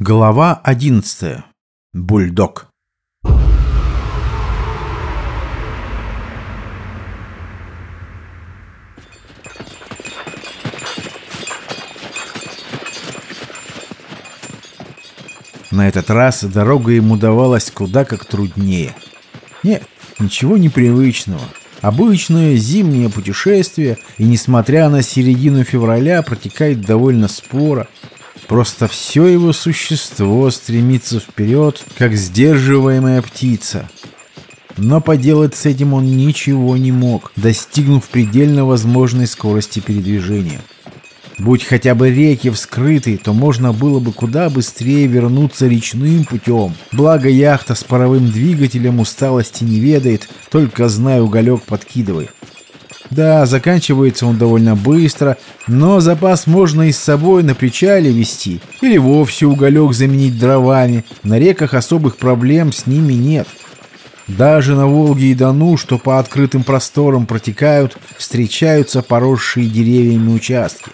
Глава 11. Бульдог. На этот раз дорога ему давалась куда как труднее. Нет, ничего непривычного. Обычное зимнее путешествие, и несмотря на середину февраля, протекает довольно споро – Просто все его существо стремится вперед, как сдерживаемая птица. Но поделать с этим он ничего не мог, достигнув предельно возможной скорости передвижения. Будь хотя бы реки вскрыты, то можно было бы куда быстрее вернуться речным путем. Благо яхта с паровым двигателем усталости не ведает, только знай уголек подкидывай. Да, заканчивается он довольно быстро, но запас можно и с собой на причале вести, или вовсе уголек заменить дровами. На реках особых проблем с ними нет. Даже на Волге и Дону, что по открытым просторам протекают, встречаются поросшие деревьями участки.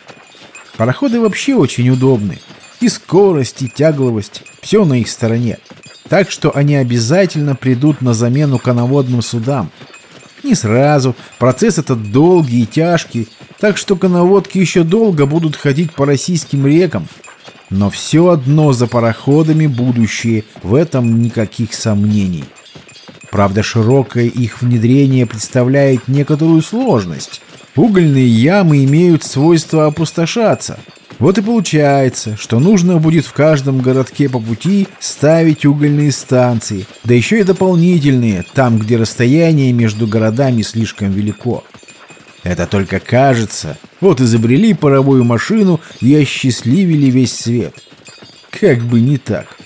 Пароходы вообще очень удобны. И скорость, и тягловость – все на их стороне. Так что они обязательно придут на замену коноводным судам – не сразу, процесс этот долгий и тяжкий, так что коноводки еще долго будут ходить по российским рекам. Но все одно за пароходами будущее, в этом никаких сомнений. Правда, широкое их внедрение представляет некоторую сложность. Угольные ямы имеют свойство опустошаться – вот и получается, что нужно будет в каждом городке по пути ставить угольные станции, да еще и дополнительные, там, где расстояние между городами слишком велико. Это только кажется. Вот изобрели паровую машину и осчастливили весь свет. Как бы не так.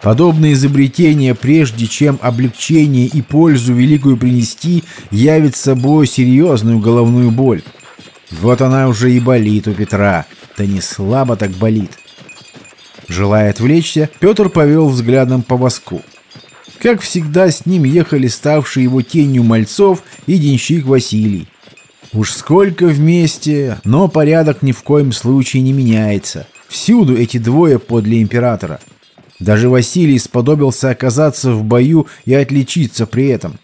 Подобные изобретения, прежде чем облегчение и пользу великую принести, явит собой серьезную головную боль. Вот она уже и болит у Петра. Да не слабо так болит. Желая отвлечься, Петр повел взглядом по воску. Как всегда, с ним ехали ставшие его тенью Мальцов и денщик Василий. Уж сколько вместе, но порядок ни в коем случае не меняется. Всюду эти двое подле императора. Даже Василий сподобился оказаться в бою и отличиться при этом.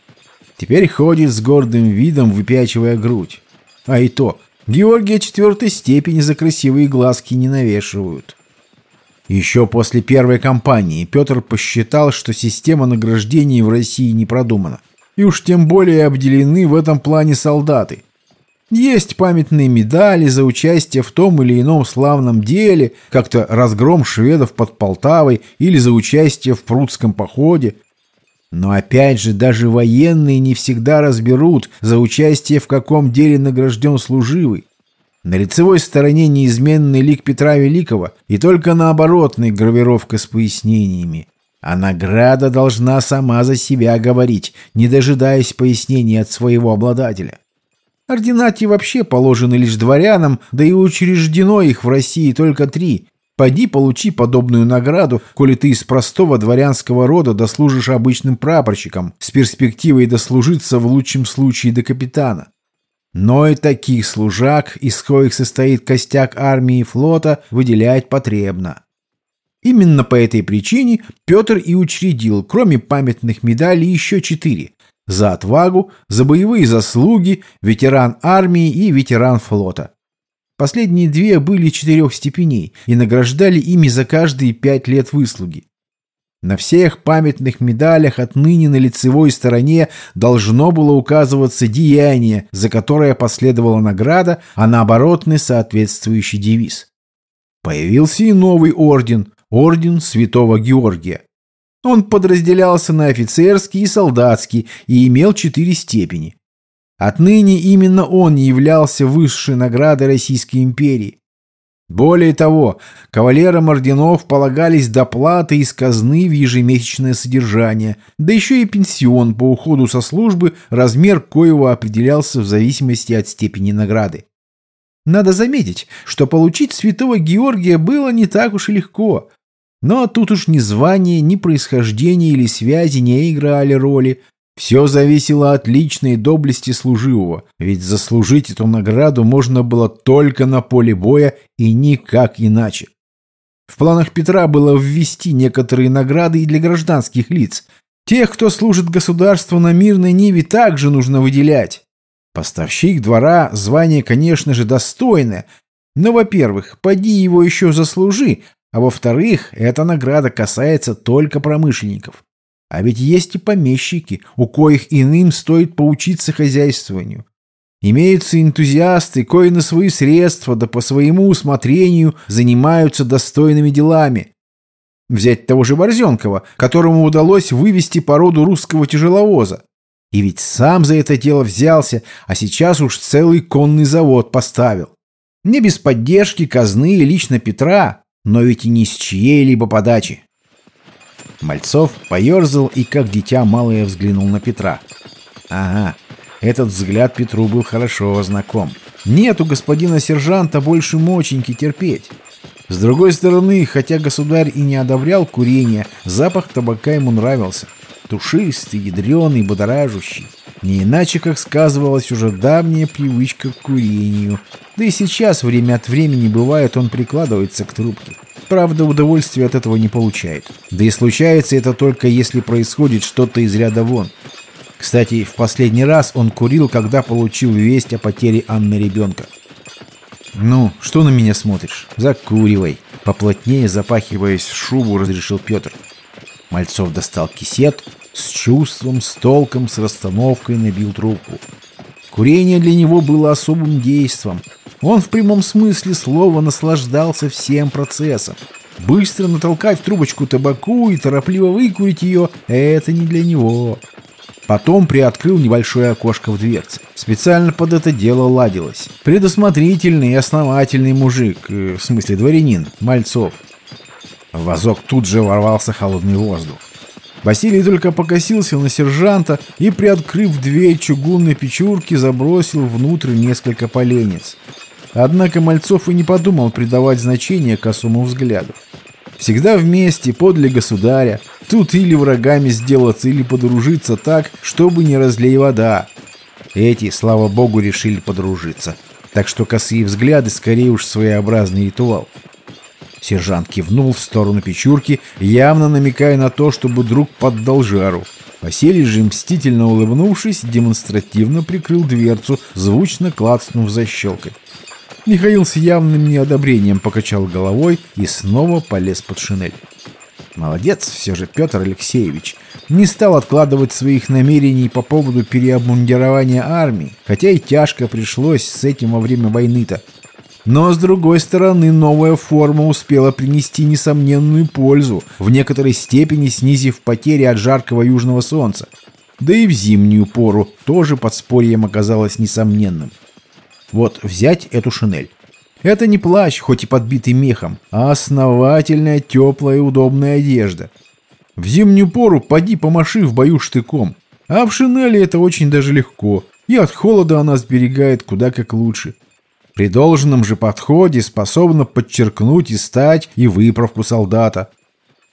Теперь ходит с гордым видом, выпячивая грудь. А и то, Георгия четвертой степени за красивые глазки не навешивают. Еще после первой кампании Петр посчитал, что система награждений в России не продумана. И уж тем более обделены в этом плане солдаты. Есть памятные медали за участие в том или ином славном деле, как-то разгром шведов под Полтавой или за участие в прудском походе – но опять же, даже военные не всегда разберут, за участие в каком деле награжден служивый. На лицевой стороне неизменный лик Петра Великого и только на оборотной гравировка с пояснениями. А награда должна сама за себя говорить, не дожидаясь пояснений от своего обладателя. Ординати вообще положены лишь дворянам, да и учреждено их в России только три Пойди получи подобную награду, коли ты из простого дворянского рода дослужишь обычным прапорщиком, с перспективой дослужиться в лучшем случае до капитана. Но и таких служак, из коих состоит костяк армии и флота, выделять потребно. Именно по этой причине Петр и учредил, кроме памятных медалей, еще четыре. За отвагу, за боевые заслуги, ветеран армии и ветеран флота. Последние две были четырех степеней и награждали ими за каждые пять лет выслуги. На всех памятных медалях отныне на лицевой стороне должно было указываться деяние, за которое последовала награда, а на оборотный соответствующий девиз. Появился и новый орден – орден Святого Георгия. Он подразделялся на офицерский и солдатский и имел четыре степени. Отныне именно он являлся высшей наградой Российской империи. Более того, кавалерам орденов полагались доплаты из казны в ежемесячное содержание, да еще и пенсион по уходу со службы, размер коего определялся в зависимости от степени награды. Надо заметить, что получить святого Георгия было не так уж и легко. Но тут уж ни звание, ни происхождение или связи не играли роли, все зависело от личной доблести служивого, ведь заслужить эту награду можно было только на поле боя и никак иначе. В планах Петра было ввести некоторые награды и для гражданских лиц. Тех, кто служит государству на мирной ниве, также нужно выделять. Поставщик двора звание, конечно же, достойное, но, во-первых, поди его еще заслужи, а во-вторых, эта награда касается только промышленников. А ведь есть и помещики, у коих иным стоит поучиться хозяйствованию. Имеются энтузиасты, кои на свои средства, да по своему усмотрению занимаются достойными делами. Взять того же Борзенкова, которому удалось вывести породу русского тяжеловоза. И ведь сам за это дело взялся, а сейчас уж целый конный завод поставил. Не без поддержки казны и лично Петра, но ведь и не с чьей-либо подачи. Мальцов поерзал и как дитя малое взглянул на Петра. Ага, этот взгляд Петру был хорошо знаком. Нет у господина сержанта больше моченьки терпеть. С другой стороны, хотя государь и не одобрял курение, запах табака ему нравился. Тушистый, ядреный, будоражущий. Не иначе, как сказывалась уже давняя привычка к курению. Да и сейчас время от времени бывает, он прикладывается к трубке. Правда, удовольствия от этого не получает. Да и случается это только если происходит что-то из ряда вон. Кстати, в последний раз он курил, когда получил весть о потере Анны ребенка. «Ну, что на меня смотришь? Закуривай!» Поплотнее запахиваясь в шубу, разрешил Петр. Мальцов достал кисет, с чувством, с толком, с расстановкой набил трубку. Курение для него было особым действом. Он в прямом смысле слова наслаждался всем процессом. Быстро натолкать трубочку табаку и торопливо выкурить ее – это не для него. Потом приоткрыл небольшое окошко в дверце. Специально под это дело ладилось. Предусмотрительный и основательный мужик, э, в смысле дворянин, Мальцов. В вазок тут же ворвался холодный воздух. Василий только покосился на сержанта и, приоткрыв дверь чугунной печурки, забросил внутрь несколько поленец. Однако Мальцов и не подумал придавать значение косому взгляду. Всегда вместе, подле государя, тут или врагами сделаться, или подружиться так, чтобы не разлей вода. Эти, слава богу, решили подружиться. Так что косые взгляды скорее уж своеобразный ритуал. Сержант кивнул в сторону печурки, явно намекая на то, чтобы друг поддал жару. Василий же, мстительно улыбнувшись, демонстративно прикрыл дверцу, звучно клацнув защелкой. Михаил с явным неодобрением покачал головой и снова полез под шинель. Молодец все же Петр Алексеевич. Не стал откладывать своих намерений по поводу переобмундирования армии, хотя и тяжко пришлось с этим во время войны-то. Но, с другой стороны, новая форма успела принести несомненную пользу, в некоторой степени снизив потери от жаркого южного солнца. Да и в зимнюю пору тоже подспорьем оказалось несомненным. Вот взять эту шинель. Это не плащ, хоть и подбитый мехом, а основательная, теплая и удобная одежда. В зимнюю пору поди помаши в бою штыком. А в шинели это очень даже легко, и от холода она сберегает куда как лучше. При должном же подходе способна подчеркнуть и стать, и выправку солдата.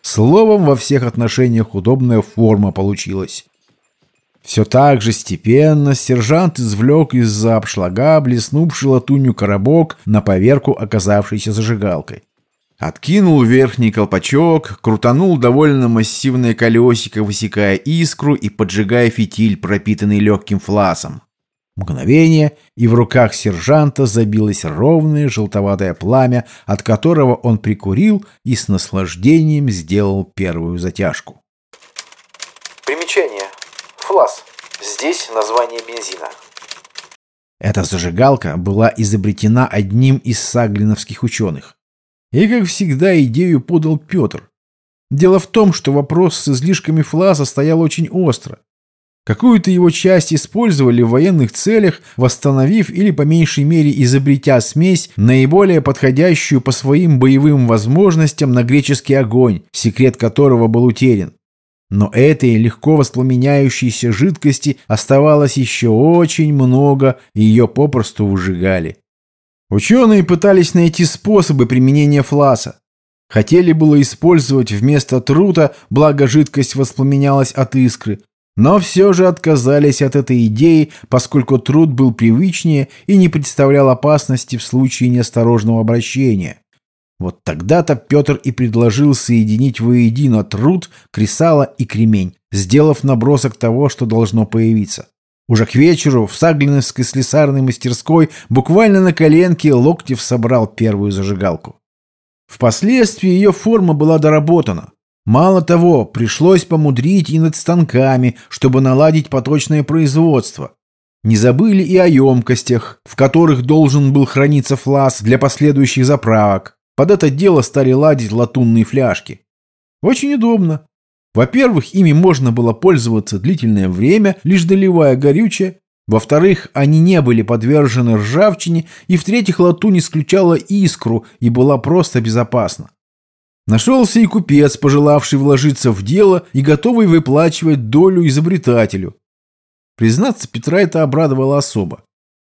Словом, во всех отношениях удобная форма получилась. Все так же степенно сержант извлек из-за обшлага блеснувший латунью коробок на поверку оказавшейся зажигалкой. Откинул верхний колпачок, крутанул довольно массивное колесико, высекая искру и поджигая фитиль, пропитанный легким фласом. Мгновение, и в руках сержанта забилось ровное желтоватое пламя, от которого он прикурил и с наслаждением сделал первую затяжку. Примечание. Флас. Здесь название бензина. Эта зажигалка была изобретена одним из саглиновских ученых. И, как всегда, идею подал Петр. Дело в том, что вопрос с излишками фласа стоял очень остро. Какую-то его часть использовали в военных целях, восстановив или по меньшей мере изобретя смесь, наиболее подходящую по своим боевым возможностям на греческий огонь, секрет которого был утерян. Но этой легко воспламеняющейся жидкости оставалось еще очень много, и ее попросту выжигали. Ученые пытались найти способы применения фласа. Хотели было использовать вместо трута, благо жидкость воспламенялась от искры, но все же отказались от этой идеи, поскольку труд был привычнее и не представлял опасности в случае неосторожного обращения. Вот тогда-то Петр и предложил соединить воедино труд, кресало и кремень, сделав набросок того, что должно появиться. Уже к вечеру в Саглиновской слесарной мастерской буквально на коленке Локтев собрал первую зажигалку. Впоследствии ее форма была доработана. Мало того, пришлось помудрить и над станками, чтобы наладить поточное производство. Не забыли и о емкостях, в которых должен был храниться флас для последующих заправок. Под это дело стали ладить латунные фляжки. Очень удобно. Во-первых, ими можно было пользоваться длительное время, лишь доливая горючее. Во-вторых, они не были подвержены ржавчине, и в-третьих, латунь исключала искру и была просто безопасна. Нашелся и купец, пожелавший вложиться в дело и готовый выплачивать долю изобретателю. Признаться, Петра это обрадовало особо.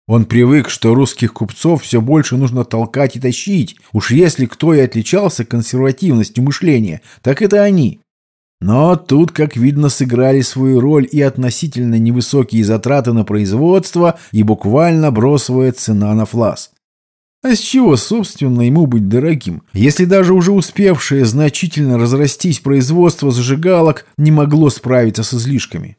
Он привык, что русских купцов все больше нужно толкать и тащить. Уж если кто и отличался консервативностью мышления, так это они. Но тут, как видно, сыграли свою роль и относительно невысокие затраты на производство, и буквально бросовая цена на флас. А с чего, собственно, ему быть дорогим, если даже уже успевшее значительно разрастись производство зажигалок не могло справиться с излишками?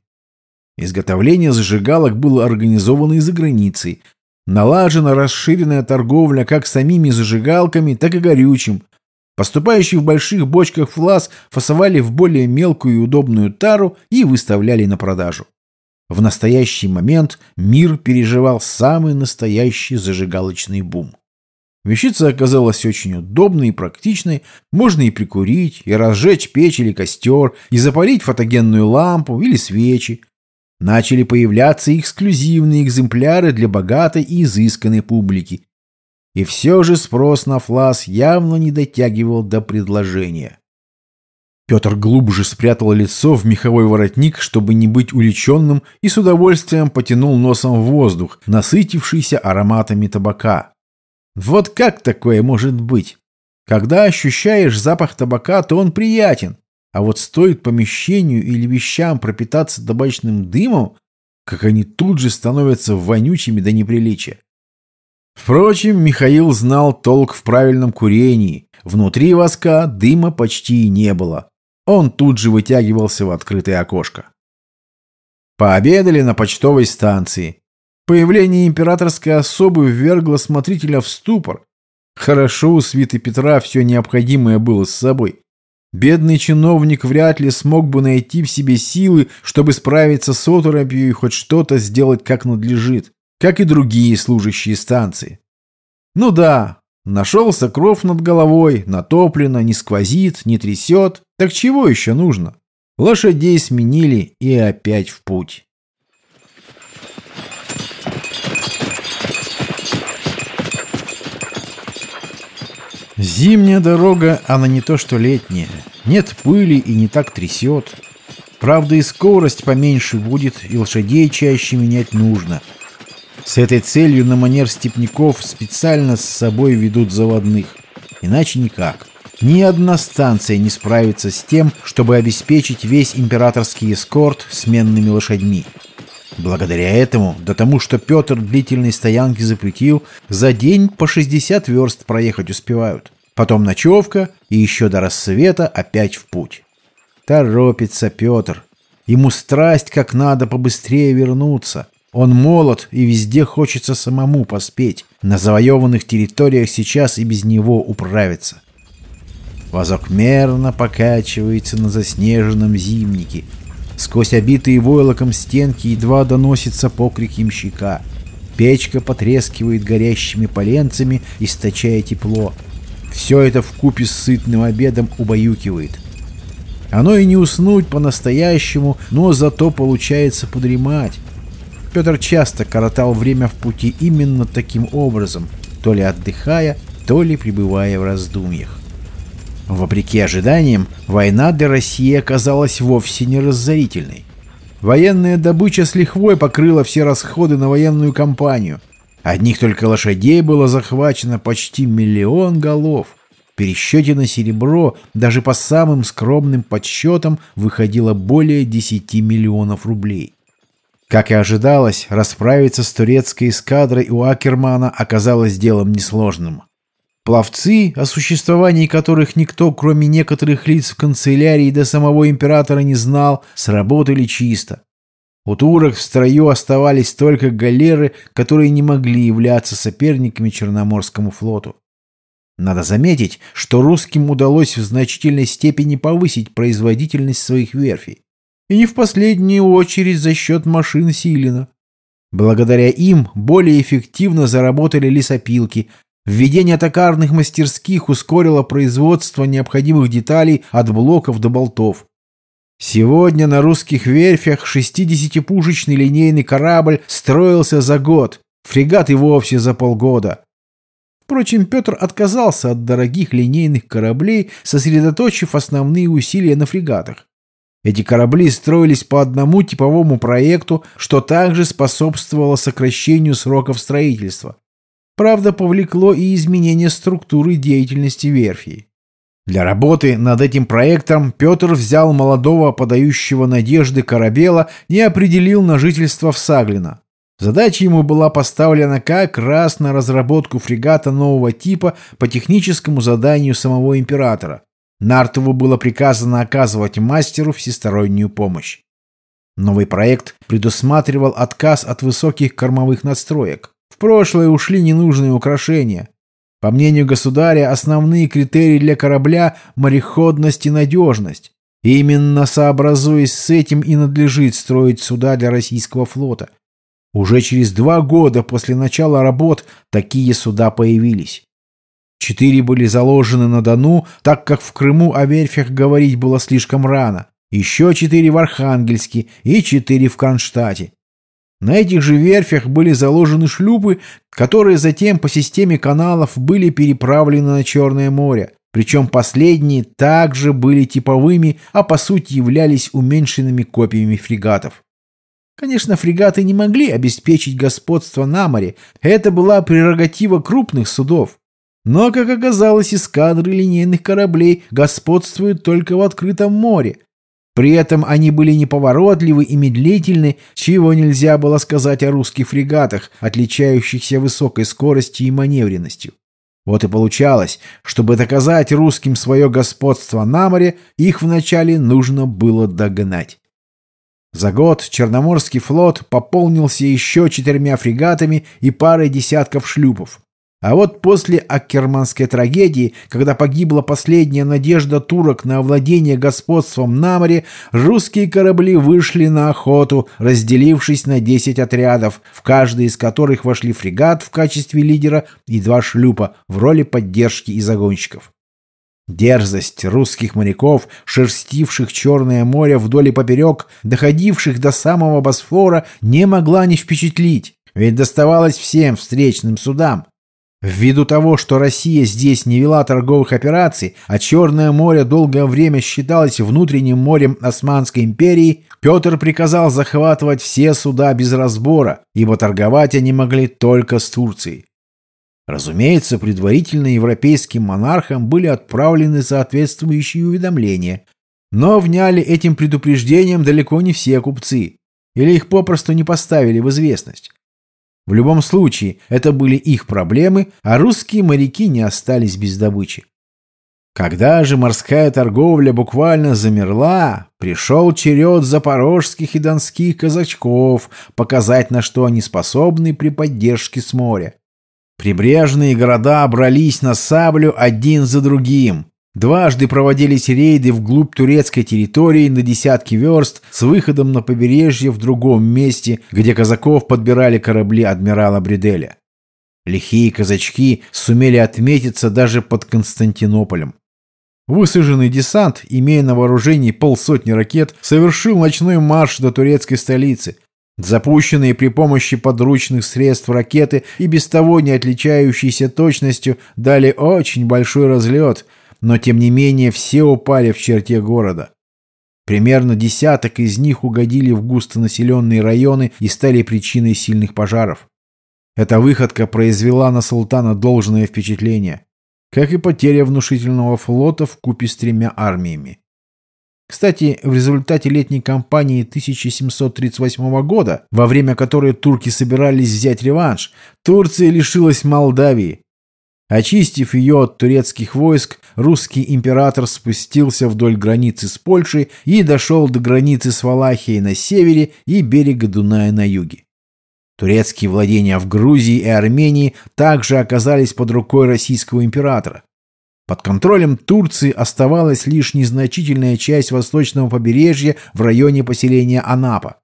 Изготовление зажигалок было организовано и за границей. Налажена расширенная торговля как самими зажигалками, так и горючим. Поступающие в больших бочках флас фасовали в более мелкую и удобную тару и выставляли на продажу. В настоящий момент мир переживал самый настоящий зажигалочный бум. Вещица оказалась очень удобной и практичной. Можно и прикурить, и разжечь печь или костер, и запалить фотогенную лампу или свечи. Начали появляться эксклюзивные экземпляры для богатой и изысканной публики. И все же спрос на флас явно не дотягивал до предложения. Петр глубже спрятал лицо в меховой воротник, чтобы не быть уличенным, и с удовольствием потянул носом в воздух, насытившийся ароматами табака. Вот как такое может быть? Когда ощущаешь запах табака, то он приятен, а вот стоит помещению или вещам пропитаться табачным дымом, как они тут же становятся вонючими до неприличия. Впрочем, Михаил знал толк в правильном курении. Внутри воска дыма почти не было. Он тут же вытягивался в открытое окошко. Пообедали на почтовой станции. Появление императорской особы ввергло смотрителя в ступор. Хорошо у свиты Петра все необходимое было с собой. Бедный чиновник вряд ли смог бы найти в себе силы, чтобы справиться с оторопью и хоть что-то сделать как надлежит, как и другие служащие станции. Ну да, нашелся кров над головой, натоплено, не сквозит, не трясет. Так чего еще нужно? Лошадей сменили и опять в путь. Зимняя дорога, она не то что летняя. Нет пыли и не так трясет. Правда, и скорость поменьше будет, и лошадей чаще менять нужно. С этой целью на манер степняков специально с собой ведут заводных. Иначе никак. Ни одна станция не справится с тем, чтобы обеспечить весь императорский эскорт сменными лошадьми. Благодаря этому, да тому, что Петр длительной стоянки запретил, за день по 60 верст проехать успевают. Потом ночевка и еще до рассвета опять в путь. Торопится Петр. Ему страсть как надо побыстрее вернуться. Он молод и везде хочется самому поспеть. На завоеванных территориях сейчас и без него управиться. Возок мерно покачивается на заснеженном зимнике – Сквозь обитые войлоком стенки едва доносится покрик имщика. Печка потрескивает горящими поленцами, источая тепло. Все это вкупе с сытным обедом убаюкивает. Оно и не уснуть по-настоящему, но зато получается подремать. Петр часто коротал время в пути именно таким образом, то ли отдыхая, то ли пребывая в раздумьях. Вопреки ожиданиям, война для России оказалась вовсе не разорительной. Военная добыча с лихвой покрыла все расходы на военную кампанию. Одних только лошадей было захвачено почти миллион голов. В пересчете на серебро даже по самым скромным подсчетам выходило более 10 миллионов рублей. Как и ожидалось, расправиться с турецкой эскадрой у Акермана оказалось делом несложным. Пловцы, о существовании которых никто, кроме некоторых лиц в канцелярии до самого императора не знал, сработали чисто. У турок в строю оставались только галеры, которые не могли являться соперниками Черноморскому флоту. Надо заметить, что русским удалось в значительной степени повысить производительность своих верфей. И не в последнюю очередь за счет машин Силина. Благодаря им более эффективно заработали лесопилки. Введение токарных мастерских ускорило производство необходимых деталей от блоков до болтов. Сегодня на русских верфях 60-пушечный линейный корабль строился за год, фрегат и вовсе за полгода. Впрочем, Петр отказался от дорогих линейных кораблей, сосредоточив основные усилия на фрегатах. Эти корабли строились по одному типовому проекту, что также способствовало сокращению сроков строительства. Правда, повлекло и изменение структуры деятельности верфи. Для работы над этим проектом Петр взял молодого подающего надежды корабела и определил на жительство в Саглино. Задача ему была поставлена как раз на разработку фрегата нового типа по техническому заданию самого императора. Нартову было приказано оказывать мастеру всестороннюю помощь. Новый проект предусматривал отказ от высоких кормовых надстроек. Прошлое ушли ненужные украшения. По мнению государя, основные критерии для корабля – мореходность и надежность. Именно сообразуясь с этим и надлежит строить суда для российского флота. Уже через два года после начала работ такие суда появились. Четыре были заложены на Дону, так как в Крыму о верфях говорить было слишком рано. Еще четыре в Архангельске и четыре в Кронштадте. На этих же верфях были заложены шлюпы, которые затем по системе каналов были переправлены на Черное море. Причем последние также были типовыми, а по сути являлись уменьшенными копиями фрегатов. Конечно, фрегаты не могли обеспечить господство на море. Это была прерогатива крупных судов. Но, как оказалось, эскадры линейных кораблей господствуют только в открытом море. При этом они были неповоротливы и медлительны, чего нельзя было сказать о русских фрегатах, отличающихся высокой скоростью и маневренностью. Вот и получалось, чтобы доказать русским свое господство на море, их вначале нужно было догнать. За год Черноморский флот пополнился еще четырьмя фрегатами и парой десятков шлюпов. А вот после Аккерманской трагедии, когда погибла последняя надежда турок на овладение господством на море, русские корабли вышли на охоту, разделившись на 10 отрядов, в каждый из которых вошли фрегат в качестве лидера и два шлюпа в роли поддержки и загонщиков. Дерзость русских моряков, шерстивших Черное море вдоль и поперек, доходивших до самого Босфора, не могла не впечатлить, ведь доставалось всем встречным судам. Ввиду того, что Россия здесь не вела торговых операций, а Черное море долгое время считалось внутренним морем Османской империи, Петр приказал захватывать все суда без разбора, ибо торговать они могли только с Турцией. Разумеется, предварительно европейским монархам были отправлены соответствующие уведомления. Но вняли этим предупреждением далеко не все купцы. Или их попросту не поставили в известность. В любом случае, это были их проблемы, а русские моряки не остались без добычи. Когда же морская торговля буквально замерла, пришел черед запорожских и донских казачков показать, на что они способны при поддержке с моря. Прибрежные города брались на саблю один за другим. Дважды проводились рейды вглубь турецкой территории на десятки верст с выходом на побережье в другом месте, где казаков подбирали корабли адмирала Бределя. Лихие казачки сумели отметиться даже под Константинополем. Высаженный десант, имея на вооружении полсотни ракет, совершил ночной марш до турецкой столицы, Запущенные при помощи подручных средств ракеты и без того не отличающиеся точностью дали очень большой разлет, но тем не менее все упали в черте города. Примерно десяток из них угодили в густонаселенные районы и стали причиной сильных пожаров. Эта выходка произвела на султана должное впечатление, как и потеря внушительного флота в купе с тремя армиями. Кстати, в результате летней кампании 1738 года, во время которой турки собирались взять реванш, Турция лишилась Молдавии. Очистив ее от турецких войск, русский император спустился вдоль границы с Польшей и дошел до границы с Валахией на севере и берега Дуная на юге. Турецкие владения в Грузии и Армении также оказались под рукой российского императора. Под контролем Турции оставалась лишь незначительная часть восточного побережья в районе поселения Анапа.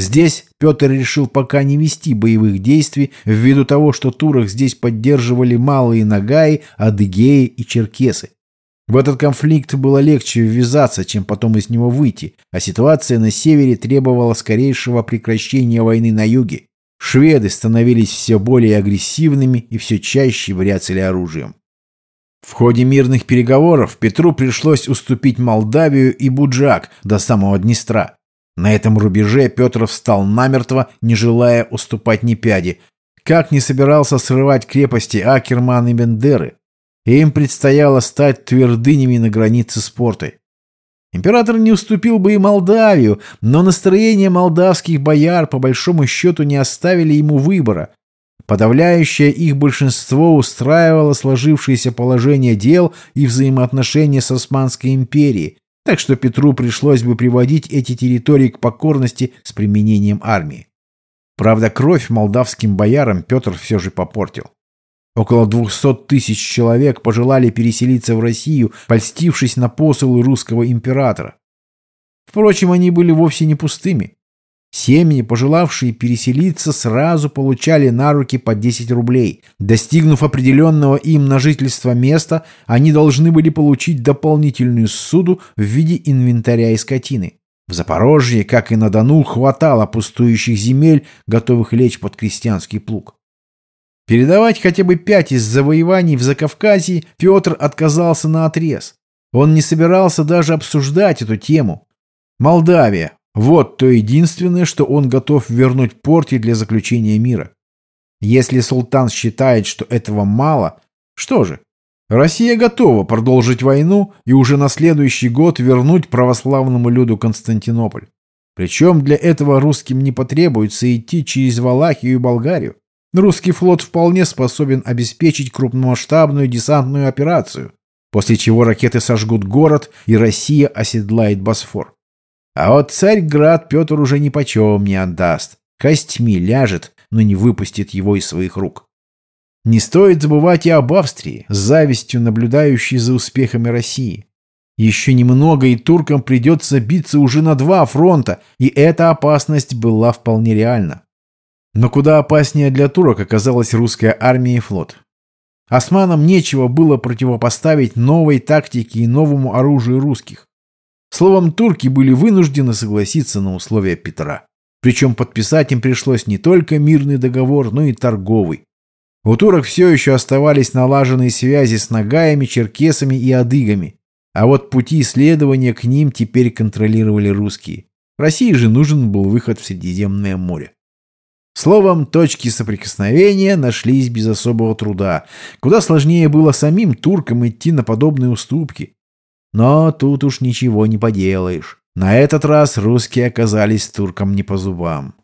Здесь Петр решил пока не вести боевых действий ввиду того, что турок здесь поддерживали малые нагаи, адыгеи и черкесы. В этот конфликт было легче ввязаться, чем потом из него выйти, а ситуация на севере требовала скорейшего прекращения войны на юге. Шведы становились все более агрессивными и все чаще бряцали оружием. В ходе мирных переговоров Петру пришлось уступить Молдавию и Буджак до самого Днестра. На этом рубеже Петр встал намертво, не желая уступать ни пяди. Как не собирался срывать крепости Акерман и Бендеры. Им предстояло стать твердынями на границе с портой. Император не уступил бы и Молдавию, но настроение молдавских бояр по большому счету не оставили ему выбора. Подавляющее их большинство устраивало сложившееся положение дел и взаимоотношения с Османской империей, так что Петру пришлось бы приводить эти территории к покорности с применением армии. Правда, кровь молдавским боярам Петр все же попортил. Около 200 тысяч человек пожелали переселиться в Россию, польстившись на посылы русского императора. Впрочем, они были вовсе не пустыми. Семьи, пожелавшие переселиться, сразу получали на руки по 10 рублей. Достигнув определенного им на жительство места, они должны были получить дополнительную суду в виде инвентаря и скотины. В Запорожье, как и на Дону, хватало пустующих земель, готовых лечь под крестьянский плуг. Передавать хотя бы пять из завоеваний в Закавказье Петр отказался на отрез. Он не собирался даже обсуждать эту тему. Молдавия, вот то единственное, что он готов вернуть порте для заключения мира. Если султан считает, что этого мало, что же? Россия готова продолжить войну и уже на следующий год вернуть православному люду Константинополь. Причем для этого русским не потребуется идти через Валахию и Болгарию. Русский флот вполне способен обеспечить крупномасштабную десантную операцию, после чего ракеты сожгут город и Россия оседлает Босфор. А вот Царьград Петр уже ни почем не отдаст. Костьми ляжет, но не выпустит его из своих рук. Не стоит забывать и об Австрии, с завистью наблюдающей за успехами России. Еще немного, и туркам придется биться уже на два фронта, и эта опасность была вполне реальна. Но куда опаснее для турок оказалась русская армия и флот. Османам нечего было противопоставить новой тактике и новому оружию русских. Словом, турки были вынуждены согласиться на условия Петра. Причем подписать им пришлось не только мирный договор, но и торговый. У турок все еще оставались налаженные связи с нагаями, черкесами и адыгами. А вот пути исследования к ним теперь контролировали русские. России же нужен был выход в Средиземное море. Словом, точки соприкосновения нашлись без особого труда. Куда сложнее было самим туркам идти на подобные уступки. Но тут уж ничего не поделаешь. На этот раз русские оказались туркам не по зубам.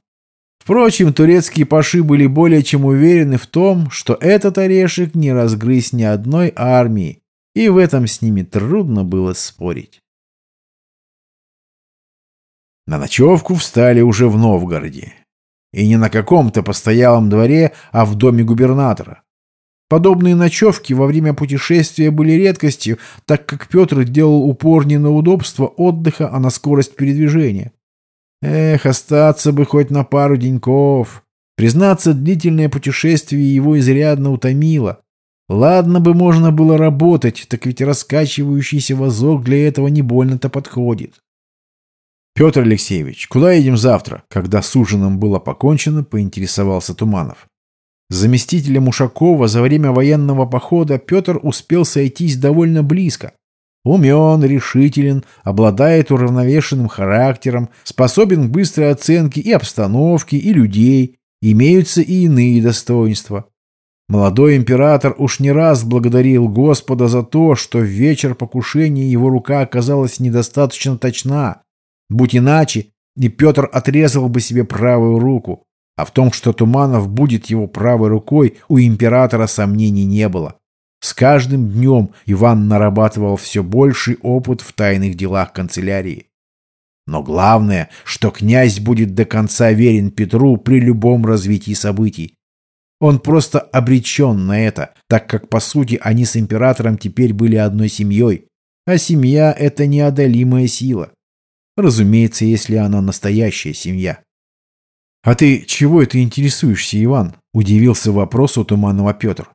Впрочем, турецкие паши были более чем уверены в том, что этот орешек не разгрыз ни одной армии, и в этом с ними трудно было спорить. На ночевку встали уже в Новгороде. И не на каком-то постоялом дворе, а в доме губернатора. Подобные ночевки во время путешествия были редкостью, так как Петр делал упор не на удобство отдыха, а на скорость передвижения. Эх, остаться бы хоть на пару деньков. Признаться, длительное путешествие его изрядно утомило. Ладно бы можно было работать, так ведь раскачивающийся вазок для этого не больно-то подходит. «Петр Алексеевич, куда едем завтра?» Когда с ужином было покончено, поинтересовался Туманов. Заместителем Ушакова за время военного похода Петр успел сойтись довольно близко. Умен, решителен, обладает уравновешенным характером, способен к быстрой оценке и обстановки, и людей, имеются и иные достоинства. Молодой император уж не раз благодарил Господа за то, что в вечер покушения его рука оказалась недостаточно точна, Будь иначе, и Петр отрезал бы себе правую руку. А в том, что Туманов будет его правой рукой, у императора сомнений не было. С каждым днем Иван нарабатывал все больший опыт в тайных делах канцелярии. Но главное, что князь будет до конца верен Петру при любом развитии событий. Он просто обречен на это, так как, по сути, они с императором теперь были одной семьей. А семья — это неодолимая сила. Разумеется, если она настоящая семья. «А ты чего это интересуешься, Иван?» — удивился вопросу Туманова Петр.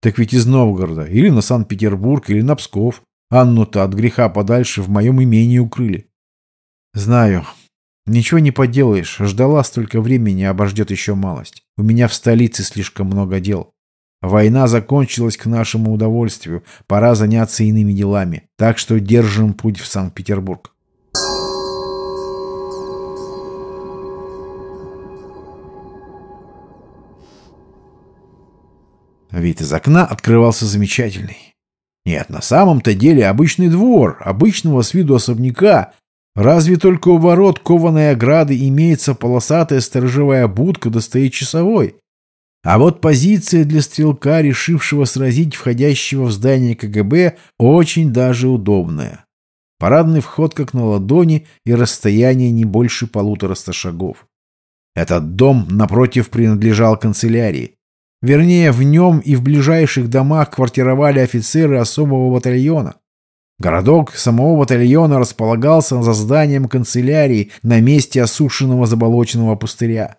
«Так ведь из Новгорода, или на Санкт-Петербург, или на Псков. Анну-то от греха подальше в моем имении укрыли». «Знаю. Ничего не поделаешь. Ждала столько времени, обождет еще малость. У меня в столице слишком много дел. Война закончилась к нашему удовольствию. Пора заняться иными делами. Так что держим путь в Санкт-Петербург». Вид из окна открывался замечательный. Нет, на самом-то деле обычный двор, обычного с виду особняка. Разве только у ворот кованой ограды имеется полосатая сторожевая будка да стоит часовой. А вот позиция для стрелка, решившего сразить входящего в здание КГБ, очень даже удобная. Парадный вход как на ладони и расстояние не больше полутораста шагов. Этот дом, напротив, принадлежал канцелярии. Вернее, в нем и в ближайших домах квартировали офицеры особого батальона. Городок самого батальона располагался за зданием канцелярии на месте осушенного заболоченного пустыря.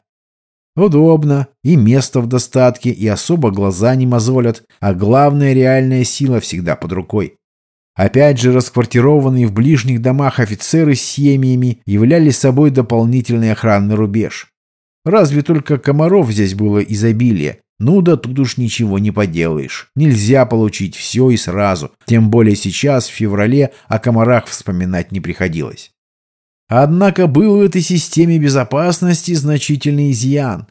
Удобно, и место в достатке, и особо глаза не мозолят, а главная реальная сила всегда под рукой. Опять же, расквартированные в ближних домах офицеры с семьями являли собой дополнительный охранный рубеж. Разве только комаров здесь было изобилие, ну да тут уж ничего не поделаешь. Нельзя получить все и сразу. Тем более сейчас, в феврале, о комарах вспоминать не приходилось. Однако был в этой системе безопасности значительный изъян.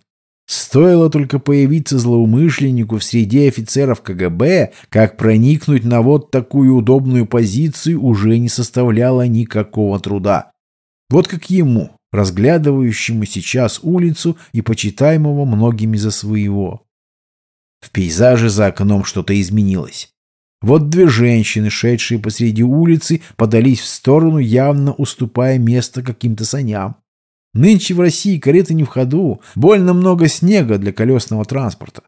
Стоило только появиться злоумышленнику в среде офицеров КГБ, как проникнуть на вот такую удобную позицию уже не составляло никакого труда. Вот как ему, разглядывающему сейчас улицу и почитаемого многими за своего. В пейзаже за окном что-то изменилось. Вот две женщины, шедшие посреди улицы, подались в сторону, явно уступая место каким-то саням. Нынче в России кареты не в ходу, больно много снега для колесного транспорта.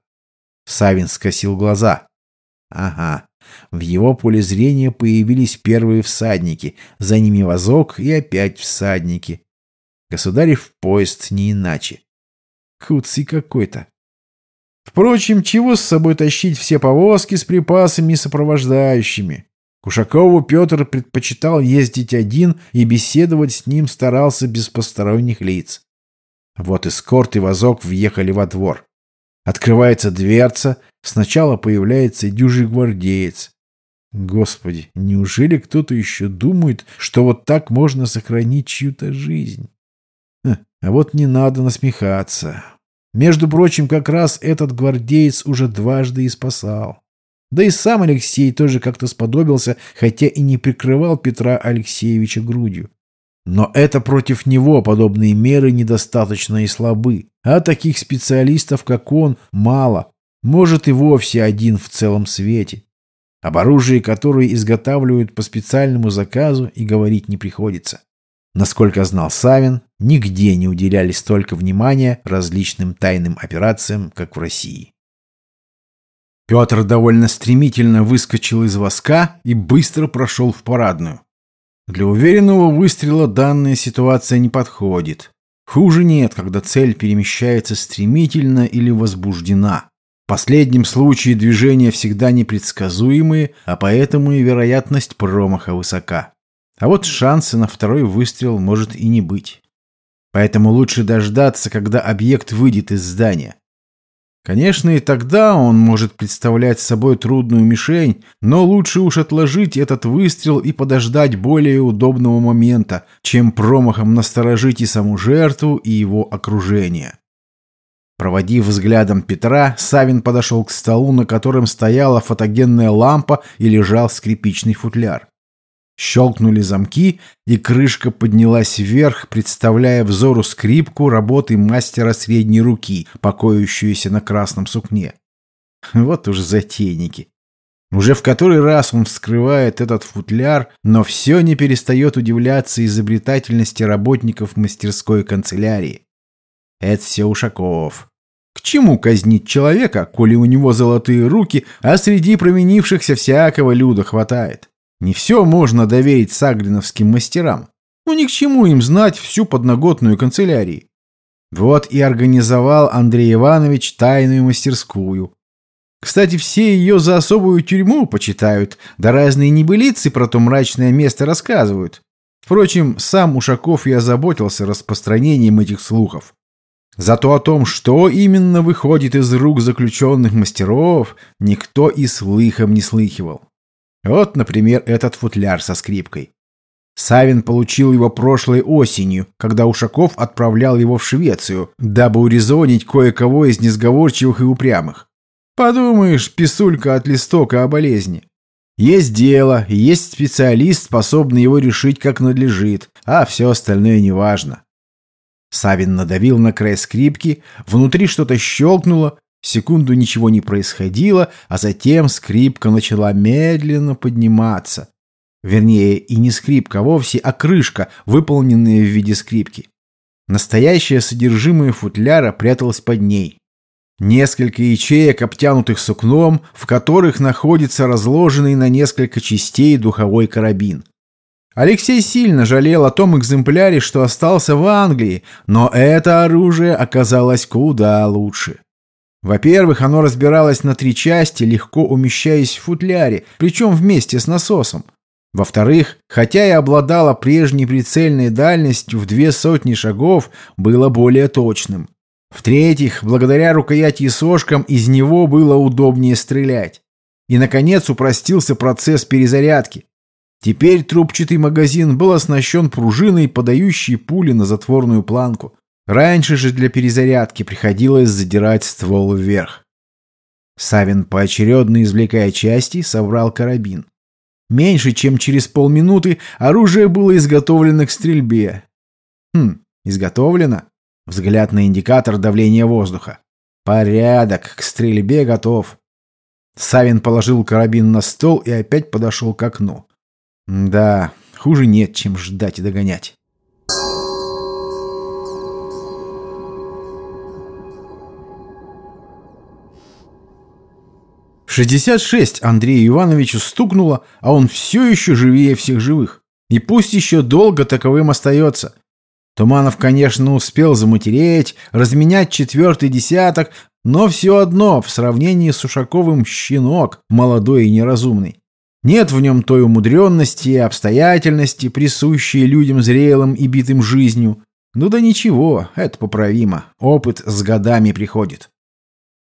Савин скосил глаза. Ага, в его поле зрения появились первые всадники, за ними вазок и опять всадники. Государев поезд не иначе. Куцый какой-то. Впрочем, чего с собой тащить все повозки с припасами и сопровождающими? Кушакову Петр предпочитал ездить один и беседовать с ним старался без посторонних лиц. Вот эскорт и вазок въехали во двор. Открывается дверца, сначала появляется дюжий гвардеец. Господи, неужели кто-то еще думает, что вот так можно сохранить чью-то жизнь? Ха, а вот не надо насмехаться. Между прочим, как раз этот гвардеец уже дважды и спасал. Да и сам Алексей тоже как-то сподобился, хотя и не прикрывал Петра Алексеевича грудью. Но это против него подобные меры недостаточно и слабы. А таких специалистов, как он, мало. Может и вовсе один в целом свете. Об оружии, которое изготавливают по специальному заказу, и говорить не приходится. Насколько знал Савин, нигде не уделяли столько внимания различным тайным операциям, как в России. Петр довольно стремительно выскочил из воска и быстро прошел в парадную. Для уверенного выстрела данная ситуация не подходит. Хуже нет, когда цель перемещается стремительно или возбуждена. В последнем случае движения всегда непредсказуемые, а поэтому и вероятность промаха высока. А вот шансы на второй выстрел может и не быть. Поэтому лучше дождаться, когда объект выйдет из здания. Конечно, и тогда он может представлять собой трудную мишень, но лучше уж отложить этот выстрел и подождать более удобного момента, чем промахом насторожить и саму жертву, и его окружение. Проводив взглядом Петра, Савин подошел к столу, на котором стояла фотогенная лампа и лежал скрипичный футляр. Щелкнули замки, и крышка поднялась вверх, представляя взору скрипку работы мастера средней руки, покоящуюся на красном сукне. Вот уж затейники. Уже в который раз он вскрывает этот футляр, но все не перестает удивляться изобретательности работников мастерской канцелярии. Это все Ушаков. К чему казнить человека, коли у него золотые руки, а среди променившихся всякого люда хватает? Не все можно доверить саглиновским мастерам. Ну ни к чему им знать всю подноготную канцелярии. Вот и организовал Андрей Иванович тайную мастерскую. Кстати, все ее за особую тюрьму почитают, да разные небылицы про то мрачное место рассказывают. Впрочем, сам Ушаков и озаботился распространением этих слухов. Зато о том, что именно выходит из рук заключенных мастеров, никто и слыхом не слыхивал. Вот, например, этот футляр со скрипкой. Савин получил его прошлой осенью, когда Ушаков отправлял его в Швецию, дабы урезонить кое-кого из несговорчивых и упрямых. Подумаешь, писулька от листока о болезни. Есть дело, есть специалист, способный его решить как надлежит, а все остальное неважно. Савин надавил на край скрипки, внутри что-то щелкнуло, секунду ничего не происходило, а затем скрипка начала медленно подниматься. Вернее, и не скрипка вовсе, а крышка, выполненная в виде скрипки. Настоящее содержимое футляра пряталось под ней. Несколько ячеек, обтянутых сукном, в которых находится разложенный на несколько частей духовой карабин. Алексей сильно жалел о том экземпляре, что остался в Англии, но это оружие оказалось куда лучше. Во-первых, оно разбиралось на три части, легко умещаясь в футляре, причем вместе с насосом. Во-вторых, хотя и обладало прежней прицельной дальностью в две сотни шагов, было более точным. В-третьих, благодаря рукояти и сошкам из него было удобнее стрелять. И, наконец, упростился процесс перезарядки. Теперь трубчатый магазин был оснащен пружиной, подающей пули на затворную планку. Раньше же для перезарядки приходилось задирать ствол вверх. Савин, поочередно извлекая части, собрал карабин. Меньше чем через полминуты оружие было изготовлено к стрельбе. Хм, изготовлено? Взгляд на индикатор давления воздуха. Порядок, к стрельбе готов. Савин положил карабин на стол и опять подошел к окну. Да, хуже нет, чем ждать и догонять. 66 Андрею Ивановичу стукнуло, а он все еще живее всех живых. И пусть еще долго таковым остается. Туманов, конечно, успел заматереть, разменять четвертый десяток, но все одно в сравнении с Ушаковым щенок, молодой и неразумный. Нет в нем той умудренности и обстоятельности, присущие людям зрелым и битым жизнью. Ну да ничего, это поправимо. Опыт с годами приходит.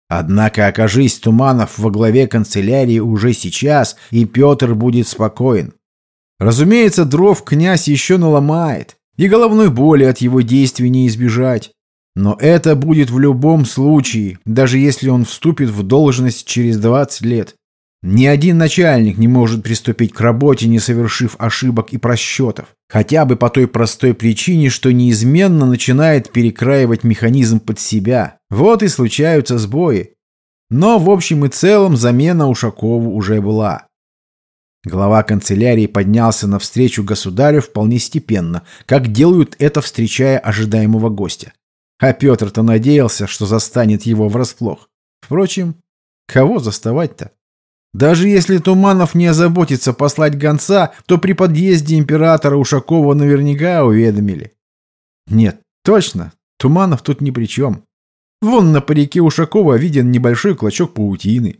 Однако окажись Туманов во главе канцелярии уже сейчас, и Петр будет спокоен. Разумеется, дров князь еще наломает, и головной боли от его действий не избежать. Но это будет в любом случае, даже если он вступит в должность через 20 лет. Ни один начальник не может приступить к работе, не совершив ошибок и просчетов. Хотя бы по той простой причине, что неизменно начинает перекраивать механизм под себя. Вот и случаются сбои. Но в общем и целом замена Ушакову уже была. Глава канцелярии поднялся навстречу государю вполне степенно, как делают это, встречая ожидаемого гостя. А Петр-то надеялся, что застанет его врасплох. Впрочем, кого заставать-то? Даже если Туманов не озаботится послать гонца, то при подъезде императора Ушакова наверняка уведомили. Нет, точно, Туманов тут ни при чем. Вон на парике Ушакова виден небольшой клочок паутины.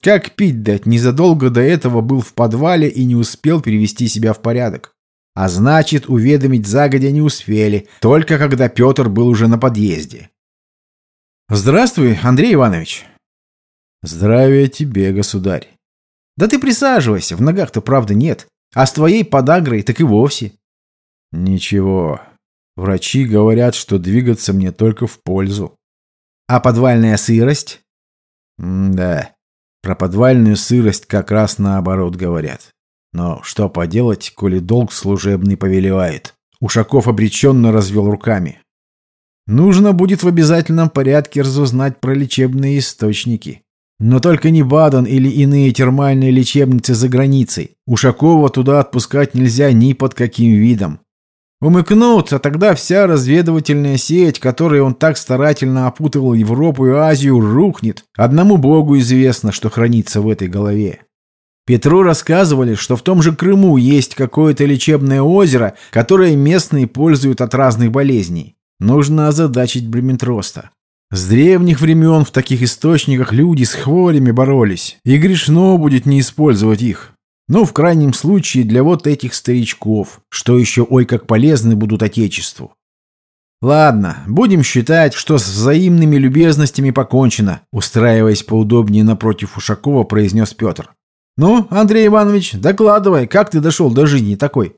Как пить дать, незадолго до этого был в подвале и не успел привести себя в порядок. А значит, уведомить загодя не успели, только когда Петр был уже на подъезде. «Здравствуй, Андрей Иванович». «Здравия тебе, государь». Да ты присаживайся, в ногах-то правда нет. А с твоей подагрой так и вовсе. Ничего. Врачи говорят, что двигаться мне только в пользу. А подвальная сырость? М да. Про подвальную сырость как раз наоборот говорят. Но что поделать, коли долг служебный повелевает? Ушаков обреченно развел руками. Нужно будет в обязательном порядке разузнать про лечебные источники. Но только не Баден или иные термальные лечебницы за границей. Ушакова туда отпускать нельзя ни под каким видом. Умыкнут, а тогда вся разведывательная сеть, которой он так старательно опутывал Европу и Азию, рухнет. Одному богу известно, что хранится в этой голове. Петру рассказывали, что в том же Крыму есть какое-то лечебное озеро, которое местные пользуют от разных болезней. Нужно озадачить Бреметроста. С древних времен в таких источниках люди с хворями боролись, и грешно будет не использовать их. Ну, в крайнем случае, для вот этих старичков, что еще ой как полезны будут Отечеству. Ладно, будем считать, что с взаимными любезностями покончено, устраиваясь поудобнее напротив Ушакова, произнес Петр. Ну, Андрей Иванович, докладывай, как ты дошел до жизни такой?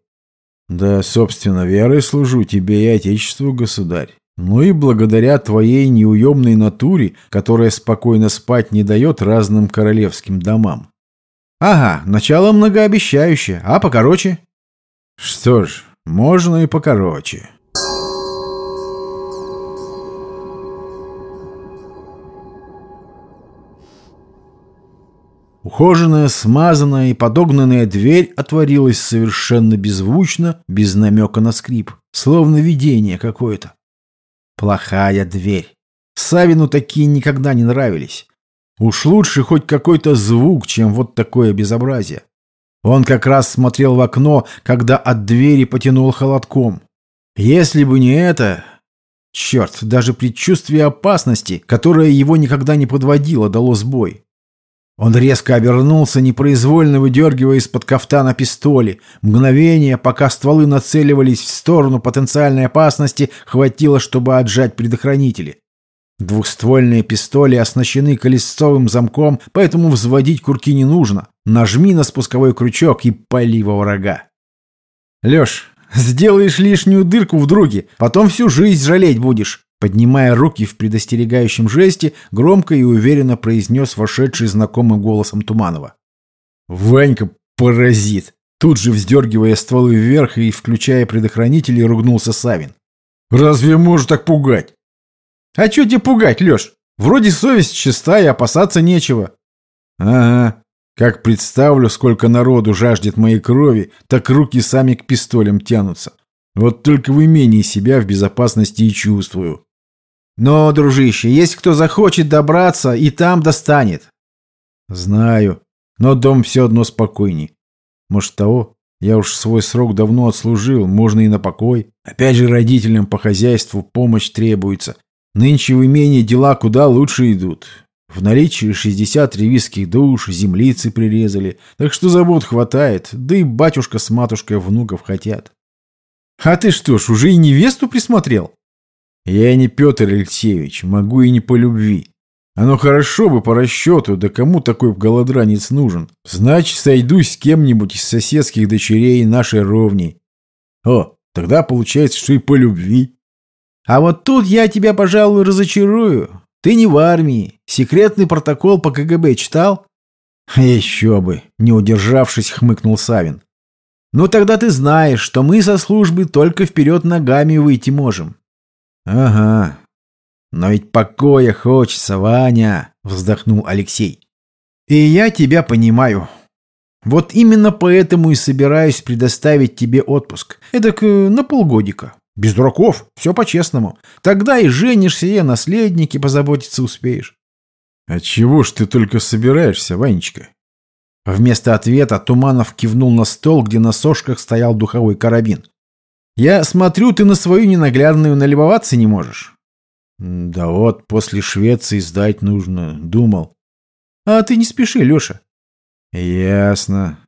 Да, собственно, верой служу тебе и Отечеству, государь. Ну и благодаря твоей неуемной натуре, которая спокойно спать не дает разным королевским домам. Ага, начало многообещающее, а покороче? Что ж, можно и покороче. Ухоженная, смазанная и подогнанная дверь отворилась совершенно беззвучно, без намека на скрип, словно видение какое-то. Плохая дверь. Савину такие никогда не нравились. Уж лучше хоть какой-то звук, чем вот такое безобразие. Он как раз смотрел в окно, когда от двери потянул холодком. Если бы не это... Черт, даже предчувствие опасности, которое его никогда не подводило, дало сбой. Он резко обернулся, непроизвольно выдергивая из-под кафтана пистоли. Мгновение, пока стволы нацеливались в сторону потенциальной опасности, хватило, чтобы отжать предохранители. Двухствольные пистоли оснащены колесцовым замком, поэтому взводить курки не нужно. Нажми на спусковой крючок и пали во врага. Леш, сделаешь лишнюю дырку в друге, потом всю жизнь жалеть будешь. Поднимая руки в предостерегающем жесте, громко и уверенно произнес вошедший знакомым голосом Туманова. «Ванька, паразит!» Тут же, вздергивая стволы вверх и включая предохранители, ругнулся Савин. «Разве может так пугать?» А что тебе пугать, Леш? Вроде совесть чистая, опасаться нечего. Ага. Как представлю, сколько народу жаждет моей крови, так руки сами к пистолям тянутся. Вот только в имении себя в безопасности и чувствую. Но, дружище, если кто захочет добраться, и там достанет. Знаю, но дом все одно спокойней. Может того, я уж свой срок давно отслужил, можно и на покой. Опять же родителям по хозяйству помощь требуется. Нынче в имении дела куда лучше идут. В наличии 60 ревизских душ, землицы прирезали, так что забот хватает, да и батюшка с матушкой внуков хотят. А ты что ж, уже и невесту присмотрел? Я не Петр Алексеевич, могу и не по любви. Оно хорошо бы по расчету, да кому такой голодранец нужен? Значит, сойдусь с кем-нибудь из соседских дочерей нашей ровней. О, тогда получается, что и по любви. А вот тут я тебя, пожалуй, разочарую. Ты не в армии. Секретный протокол по КГБ читал? Еще бы, не удержавшись, хмыкнул Савин. Ну тогда ты знаешь, что мы со службы только вперед ногами выйти можем. Ага. Но ведь покоя хочется, Ваня, вздохнул Алексей. И я тебя понимаю. Вот именно поэтому и собираюсь предоставить тебе отпуск. Эдак э, на полгодика. Без дураков, все по-честному. Тогда и женишься, и о наследнике позаботиться успеешь. А чего ж ты только собираешься, Ванечка? Вместо ответа Туманов кивнул на стол, где на сошках стоял духовой карабин. «Я смотрю, ты на свою ненаглядную налюбоваться не можешь». «Да вот, после Швеции сдать нужно, думал». «А ты не спеши, Леша». «Ясно.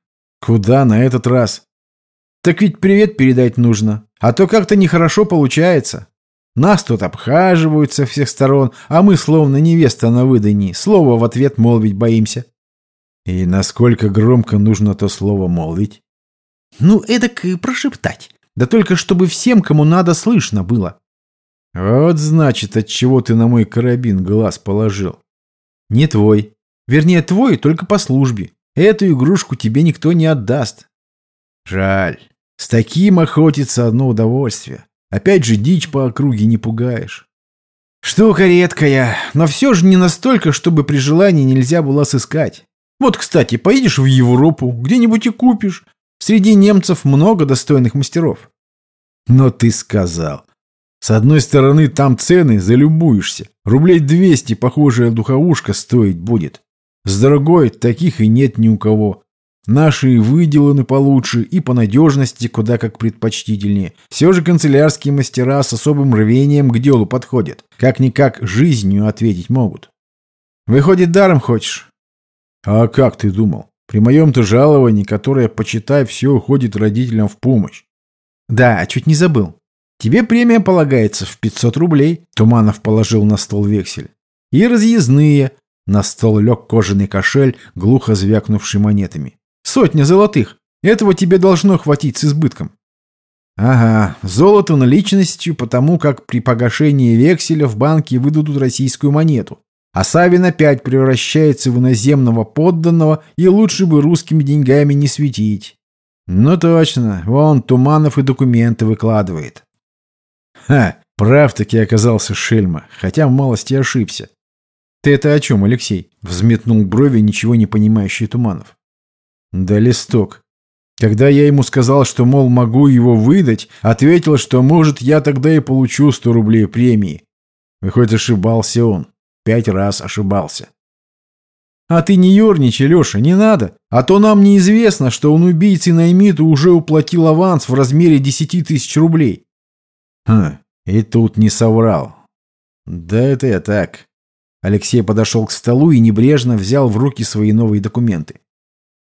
Куда на этот раз?» «Так ведь привет передать нужно. А то как-то нехорошо получается. Нас тут обхаживают со всех сторон, а мы словно невеста на выдании, слово в ответ молвить боимся. И насколько громко нужно то слово молвить? Ну, эдак и прошептать. Да только чтобы всем, кому надо, слышно было. Вот значит, от чего ты на мой карабин глаз положил. Не твой. Вернее, твой, только по службе. Эту игрушку тебе никто не отдаст. Жаль. С таким охотиться одно удовольствие. Опять же, дичь по округе не пугаешь. Штука редкая, но все же не настолько, чтобы при желании нельзя было сыскать. Вот, кстати, поедешь в Европу, где-нибудь и купишь. Среди немцев много достойных мастеров. Но ты сказал. С одной стороны, там цены, залюбуешься. Рублей 200 похожая духовушка стоить будет. С другой, таких и нет ни у кого. Наши выделаны получше и по надежности куда как предпочтительнее. Все же канцелярские мастера с особым рвением к делу подходят. Как-никак жизнью ответить могут. Выходит, даром хочешь? А как ты думал? При моем-то жаловании, которое, почитай, все уходит родителям в помощь. Да, чуть не забыл. Тебе премия полагается в 500 рублей. Туманов положил на стол вексель. И разъездные. На стол лег кожаный кошель, глухо звякнувший монетами. Сотня золотых. Этого тебе должно хватить с избытком. Ага, золото наличностью, потому как при погашении векселя в банке выдадут российскую монету. А Савин опять превращается в иноземного подданного, и лучше бы русскими деньгами не светить. Ну точно, вон Туманов и документы выкладывает. Ха, прав-таки оказался Шельма, хотя в малости ошибся. Ты это о чем, Алексей? Взметнул брови ничего не понимающий Туманов. Да листок. Когда я ему сказал, что, мол, могу его выдать, ответил, что, может, я тогда и получу 100 рублей премии. Выходит, ошибался он. Пять раз ошибался. А ты не ерничай, Леша, не надо. А то нам неизвестно, что он убийце Наймиту уже уплатил аванс в размере 10 тысяч рублей. Хм, и тут не соврал. Да это я так. Алексей подошел к столу и небрежно взял в руки свои новые документы.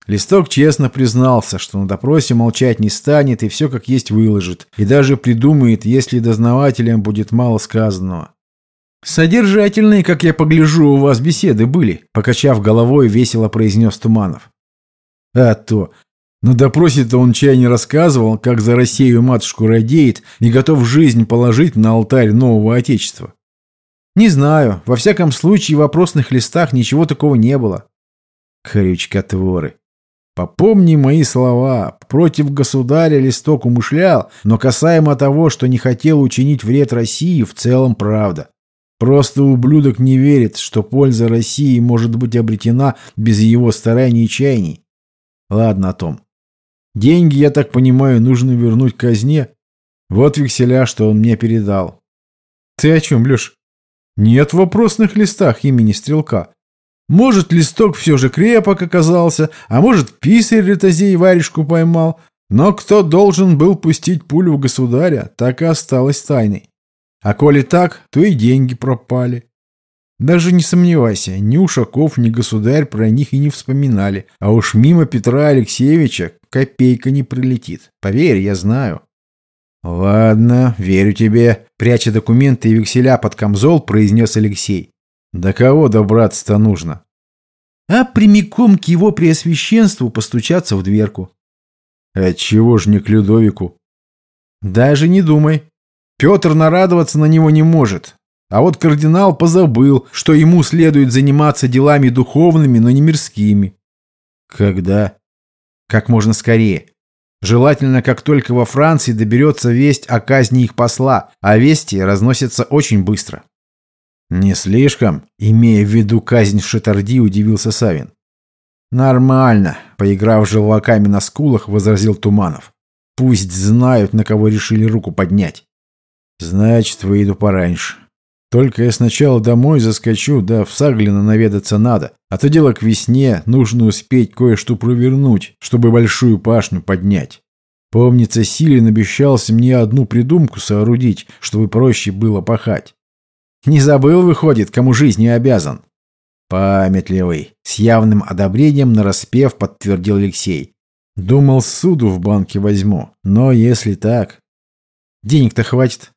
Листок честно признался, что на допросе молчать не станет и все как есть выложит, и даже придумает, если дознавателям будет мало сказанного. «Содержательные, как я погляжу, у вас беседы были», — покачав головой, весело произнес Туманов. «А то. На допросе-то он чай не рассказывал, как за Россию матушку радеет и готов жизнь положить на алтарь нового Отечества». «Не знаю. Во всяком случае, в вопросных листах ничего такого не было». Крючкотворы. Попомни мои слова. Против государя листок умышлял, но касаемо того, что не хотел учинить вред России, в целом правда. Просто ублюдок не верит, что польза России может быть обретена без его стараний и чаяний. Ладно о том. Деньги, я так понимаю, нужно вернуть казне. Вот векселя, что он мне передал. Ты о чем, Леш? Нет в вопросных листах имени Стрелка. Может, листок все же крепок оказался, а может, писарь ретозей варежку поймал. Но кто должен был пустить пулю в государя, так и осталось тайной. А коли так, то и деньги пропали. Даже не сомневайся, ни Ушаков, ни государь про них и не вспоминали. А уж мимо Петра Алексеевича копейка не прилетит. Поверь, я знаю. Ладно, верю тебе. Пряча документы и векселя под камзол, произнес Алексей. До кого добраться-то нужно? А прямиком к его преосвященству постучаться в дверку. Отчего ж не к Людовику? Даже не думай. Петр нарадоваться на него не может. А вот кардинал позабыл, что ему следует заниматься делами духовными, но не мирскими. Когда? Как можно скорее. Желательно, как только во Франции доберется весть о казни их посла, а вести разносятся очень быстро. «Не слишком?» – имея в виду казнь Шатарди, удивился Савин. «Нормально», – поиграв желваками на скулах, возразил Туманов. «Пусть знают, на кого решили руку поднять». «Значит, выйду пораньше. Только я сначала домой заскочу, да в Саглина наведаться надо. А то дело к весне, нужно успеть кое-что провернуть, чтобы большую пашню поднять. Помнится, Силин обещался мне одну придумку соорудить, чтобы проще было пахать. Не забыл, выходит, кому жизнь не обязан. Памятливый. С явным одобрением нараспев подтвердил Алексей. Думал, суду в банке возьму. Но если так... Денег-то хватит.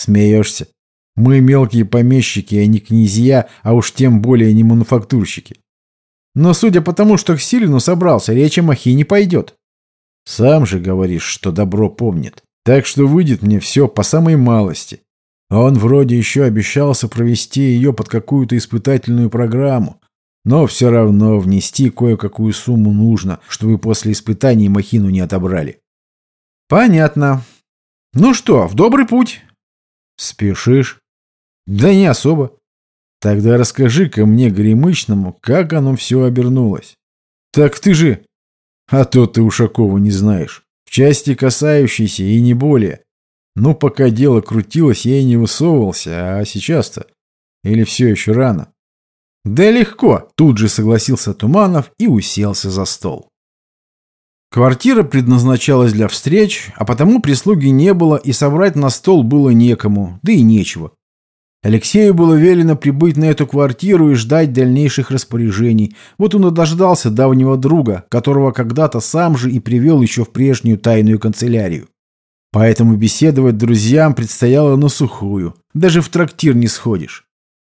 Смеешься. Мы мелкие помещики, а не князья, а уж тем более не мануфактурщики. Но судя по тому, что к Силину собрался, речь о махе не пойдет. Сам же говоришь, что добро помнит. Так что выйдет мне все по самой малости. А он вроде еще обещался провести ее под какую-то испытательную программу. Но все равно внести кое-какую сумму нужно, чтобы после испытаний махину не отобрали. Понятно. Ну что, в добрый путь. Спешишь? Да не особо. Тогда расскажи-ка мне, Гремычному, как оно все обернулось. Так ты же... А то ты Ушакова не знаешь. В части касающейся и не более. Ну, пока дело крутилось, я и не высовывался, а сейчас-то... Или все еще рано? Да легко, тут же согласился Туманов и уселся за стол. Квартира предназначалась для встреч, а потому прислуги не было и собрать на стол было некому, да и нечего. Алексею было велено прибыть на эту квартиру и ждать дальнейших распоряжений. Вот он и дождался давнего друга, которого когда-то сам же и привел еще в прежнюю тайную канцелярию. Поэтому беседовать друзьям предстояло на сухую. Даже в трактир не сходишь.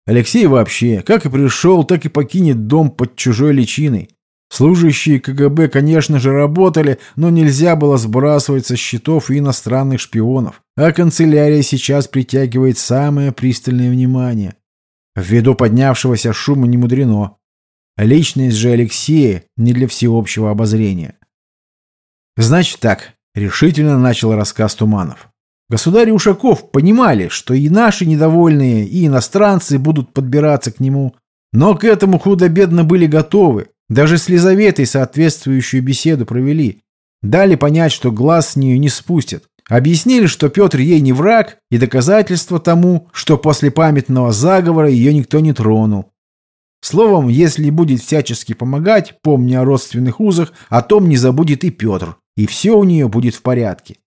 Алексей вообще, как и пришел, так и покинет дом под чужой личиной. Служащие КГБ, конечно же, работали, но нельзя было сбрасывать со счетов иностранных шпионов. А канцелярия сейчас притягивает самое пристальное внимание. Ввиду поднявшегося шума не мудрено. Личность же Алексея не для всеобщего обозрения. Значит так, решительно начал рассказ Туманов. Государь Ушаков понимали, что и наши недовольные, и иностранцы будут подбираться к нему, но к этому худо-бедно были готовы, даже с Лизаветой соответствующую беседу провели, дали понять, что глаз с нее не спустят, объяснили, что Петр ей не враг, и доказательство тому, что после памятного заговора ее никто не тронул. Словом, если будет всячески помогать, помня о родственных узах, о том не забудет и Петр, и все у нее будет в порядке.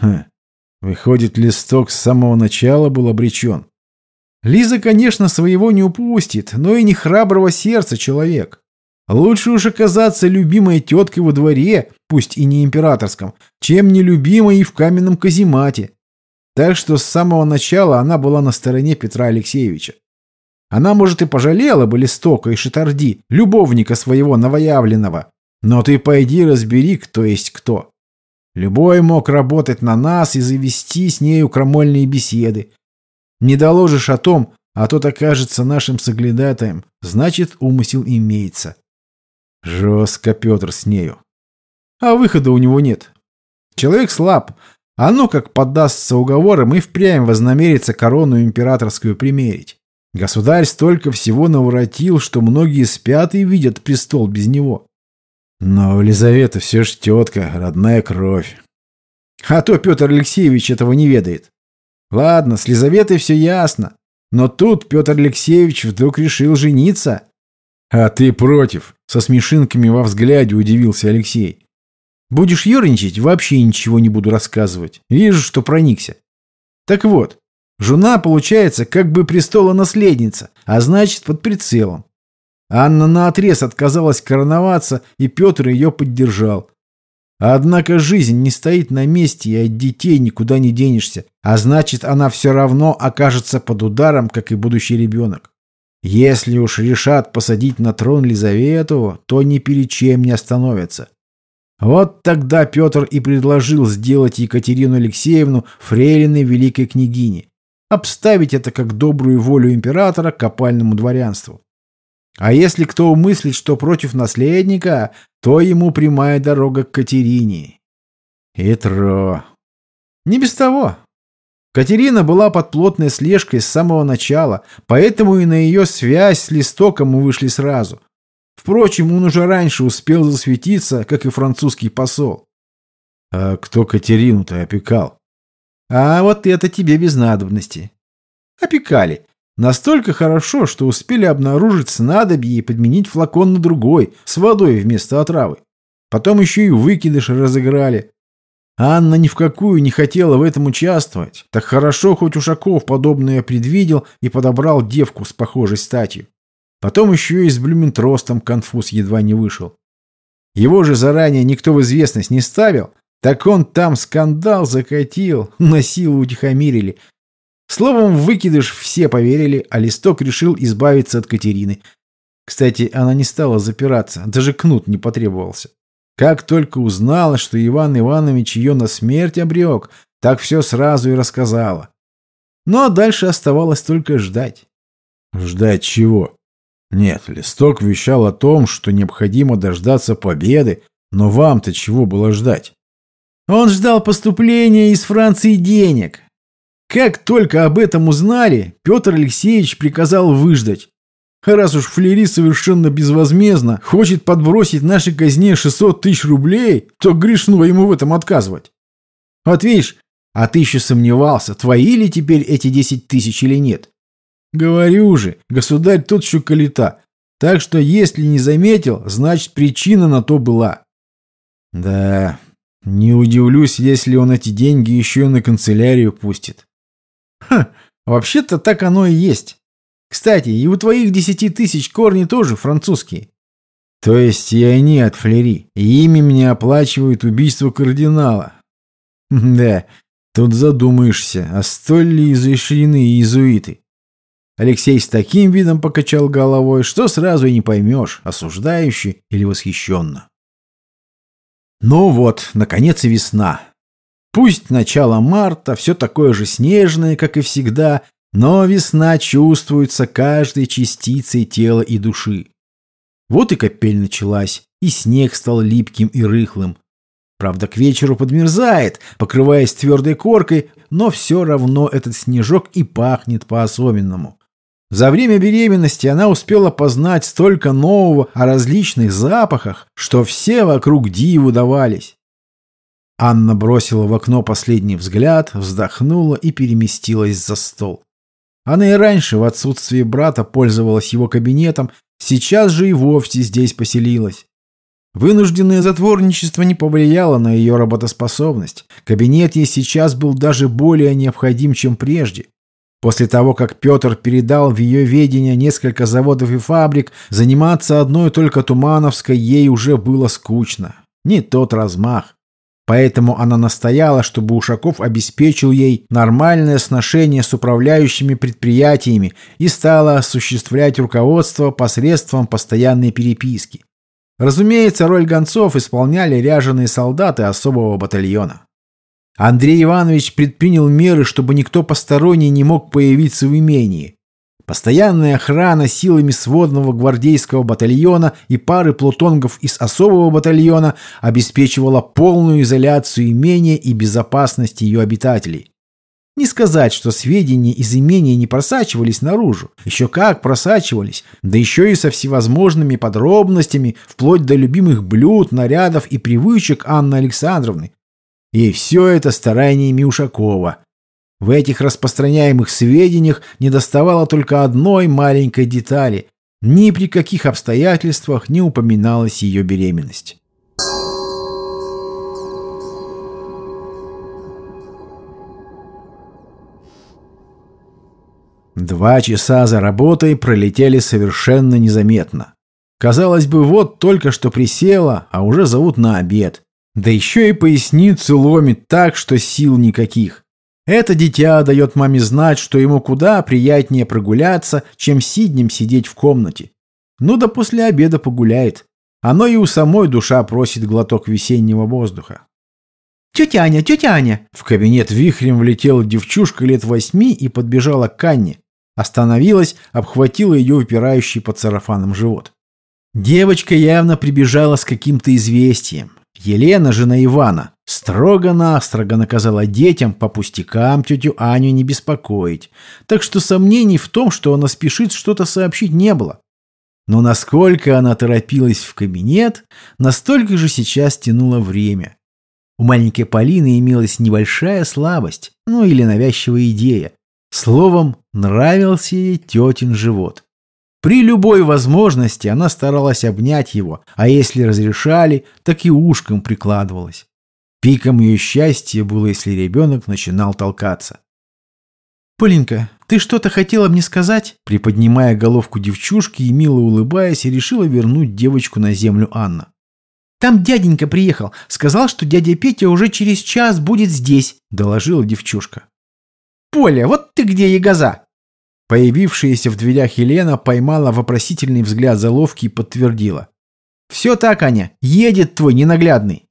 Хм, Выходит, листок с самого начала был обречен. Лиза, конечно, своего не упустит, но и не храброго сердца человек. Лучше уж оказаться любимой теткой во дворе, пусть и не императорском, чем нелюбимой и в каменном каземате. Так что с самого начала она была на стороне Петра Алексеевича. Она, может, и пожалела бы Листока и Шитарди, любовника своего новоявленного. Но ты пойди разбери, кто есть кто. Любой мог работать на нас и завести с нею крамольные беседы. Не доложишь о том, а тот окажется нашим соглядатаем, значит, умысел имеется. Жестко Петр с нею. А выхода у него нет. Человек слаб, а ну как поддастся уговорам и впрямь вознамерится корону императорскую примерить. Государь столько всего наворотил, что многие спят и видят престол без него. Но Елизавета все ж тетка, родная кровь. А то Петр Алексеевич этого не ведает. Ладно, с Лизаветой все ясно. Но тут Петр Алексеевич вдруг решил жениться. А ты против? Со смешинками во взгляде удивился Алексей. Будешь ерничать, вообще ничего не буду рассказывать. Вижу, что проникся. Так вот, жена получается как бы престола наследница, а значит под прицелом. Анна наотрез отказалась короноваться, и Петр ее поддержал. Однако жизнь не стоит на месте, и от детей никуда не денешься, а значит, она все равно окажется под ударом, как и будущий ребенок. Если уж решат посадить на трон Лизавету, то ни перед чем не остановятся. Вот тогда Петр и предложил сделать Екатерину Алексеевну фрейлиной великой княгини, обставить это как добрую волю императора к опальному дворянству. А если кто умыслит, что против наследника, то ему прямая дорога к Катерине. Хитро. Не без того. Катерина была под плотной слежкой с самого начала, поэтому и на ее связь с Листоком мы вышли сразу. Впрочем, он уже раньше успел засветиться, как и французский посол. А кто Катерину-то опекал? А вот это тебе без надобности. Опекали. Настолько хорошо, что успели обнаружить снадобье и подменить флакон на другой, с водой вместо отравы. Потом еще и выкидыш разыграли. Анна ни в какую не хотела в этом участвовать. Так хорошо, хоть Ушаков подобное предвидел и подобрал девку с похожей статью. Потом еще и с Блюментростом конфуз едва не вышел. Его же заранее никто в известность не ставил, так он там скандал закатил, на силу утихомирили, Словом, выкидыш все поверили, а Листок решил избавиться от Катерины. Кстати, она не стала запираться, даже кнут не потребовался. Как только узнала, что Иван Иванович ее на смерть обрек, так все сразу и рассказала. Ну а дальше оставалось только ждать. Ждать чего? Нет, Листок вещал о том, что необходимо дождаться победы, но вам-то чего было ждать? Он ждал поступления из Франции денег. Как только об этом узнали, Петр Алексеевич приказал выждать. Раз уж Флери совершенно безвозмездно хочет подбросить нашей казне 600 тысяч рублей, то грешно ему в этом отказывать. Вот видишь, а ты еще сомневался, твои ли теперь эти 10 тысяч или нет. Говорю же, государь тот еще. Так что, если не заметил, значит, причина на то была. Да, не удивлюсь, если он эти деньги еще и на канцелярию пустит. Ха, вообще-то так оно и есть. Кстати, и у твоих десяти тысяч корни тоже французские. То есть и они от Флери. И ими мне оплачивают убийство кардинала. Да, тут задумаешься, а столь ли изрешены иезуиты? Алексей с таким видом покачал головой, что сразу и не поймешь, осуждающе или восхищенно. Ну вот, наконец и весна. Пусть начало марта, все такое же снежное, как и всегда, но весна чувствуется каждой частицей тела и души. Вот и капель началась, и снег стал липким и рыхлым. Правда, к вечеру подмерзает, покрываясь твердой коркой, но все равно этот снежок и пахнет по-особенному. За время беременности она успела познать столько нового о различных запахах, что все вокруг диву давались. Анна бросила в окно последний взгляд, вздохнула и переместилась за стол. Она и раньше в отсутствие брата пользовалась его кабинетом, сейчас же и вовсе здесь поселилась. Вынужденное затворничество не повлияло на ее работоспособность. Кабинет ей сейчас был даже более необходим, чем прежде. После того, как Петр передал в ее ведение несколько заводов и фабрик, заниматься одной только Тумановской ей уже было скучно. Не тот размах. Поэтому она настояла, чтобы Ушаков обеспечил ей нормальное сношение с управляющими предприятиями и стала осуществлять руководство посредством постоянной переписки. Разумеется, роль гонцов исполняли ряженые солдаты особого батальона. Андрей Иванович предпринял меры, чтобы никто посторонний не мог появиться в имении. Постоянная охрана силами сводного гвардейского батальона и пары плутонгов из особого батальона обеспечивала полную изоляцию имения и безопасность ее обитателей. Не сказать, что сведения из имения не просачивались наружу. Еще как просачивались, да еще и со всевозможными подробностями, вплоть до любимых блюд, нарядов и привычек Анны Александровны. И все это стараниями Ушакова – в этих распространяемых сведениях недоставало только одной маленькой детали. Ни при каких обстоятельствах не упоминалась ее беременность. Два часа за работой пролетели совершенно незаметно. Казалось бы, вот только что присела, а уже зовут на обед. Да еще и поясницу ломит так, что сил никаких. Это дитя дает маме знать, что ему куда приятнее прогуляться, чем сиднем сидеть в комнате. Ну да после обеда погуляет. Оно и у самой душа просит глоток весеннего воздуха. «Тетя Аня, тетя Аня!» В кабинет вихрем влетела девчушка лет восьми и подбежала к Анне. Остановилась, обхватила ее выпирающий под сарафаном живот. Девочка явно прибежала с каким-то известием. Елена, жена Ивана, строго-настрого наказала детям по пустякам тетю Аню не беспокоить, так что сомнений в том, что она спешит что-то сообщить, не было. Но насколько она торопилась в кабинет, настолько же сейчас тянуло время. У маленькой Полины имелась небольшая слабость, ну или навязчивая идея. Словом, нравился ей тетин живот. При любой возможности она старалась обнять его, а если разрешали, так и ушком прикладывалась. Пиком ее счастья было, если ребенок начинал толкаться. «Полинка, ты что-то хотела мне сказать?» Приподнимая головку девчушки и мило улыбаясь, решила вернуть девочку на землю Анна. «Там дяденька приехал. Сказал, что дядя Петя уже через час будет здесь», — доложила девчушка. «Поля, вот ты где, ягоза!» Появившаяся в дверях Елена поймала вопросительный взгляд заловки и подтвердила. «Все так, Аня, едет твой ненаглядный».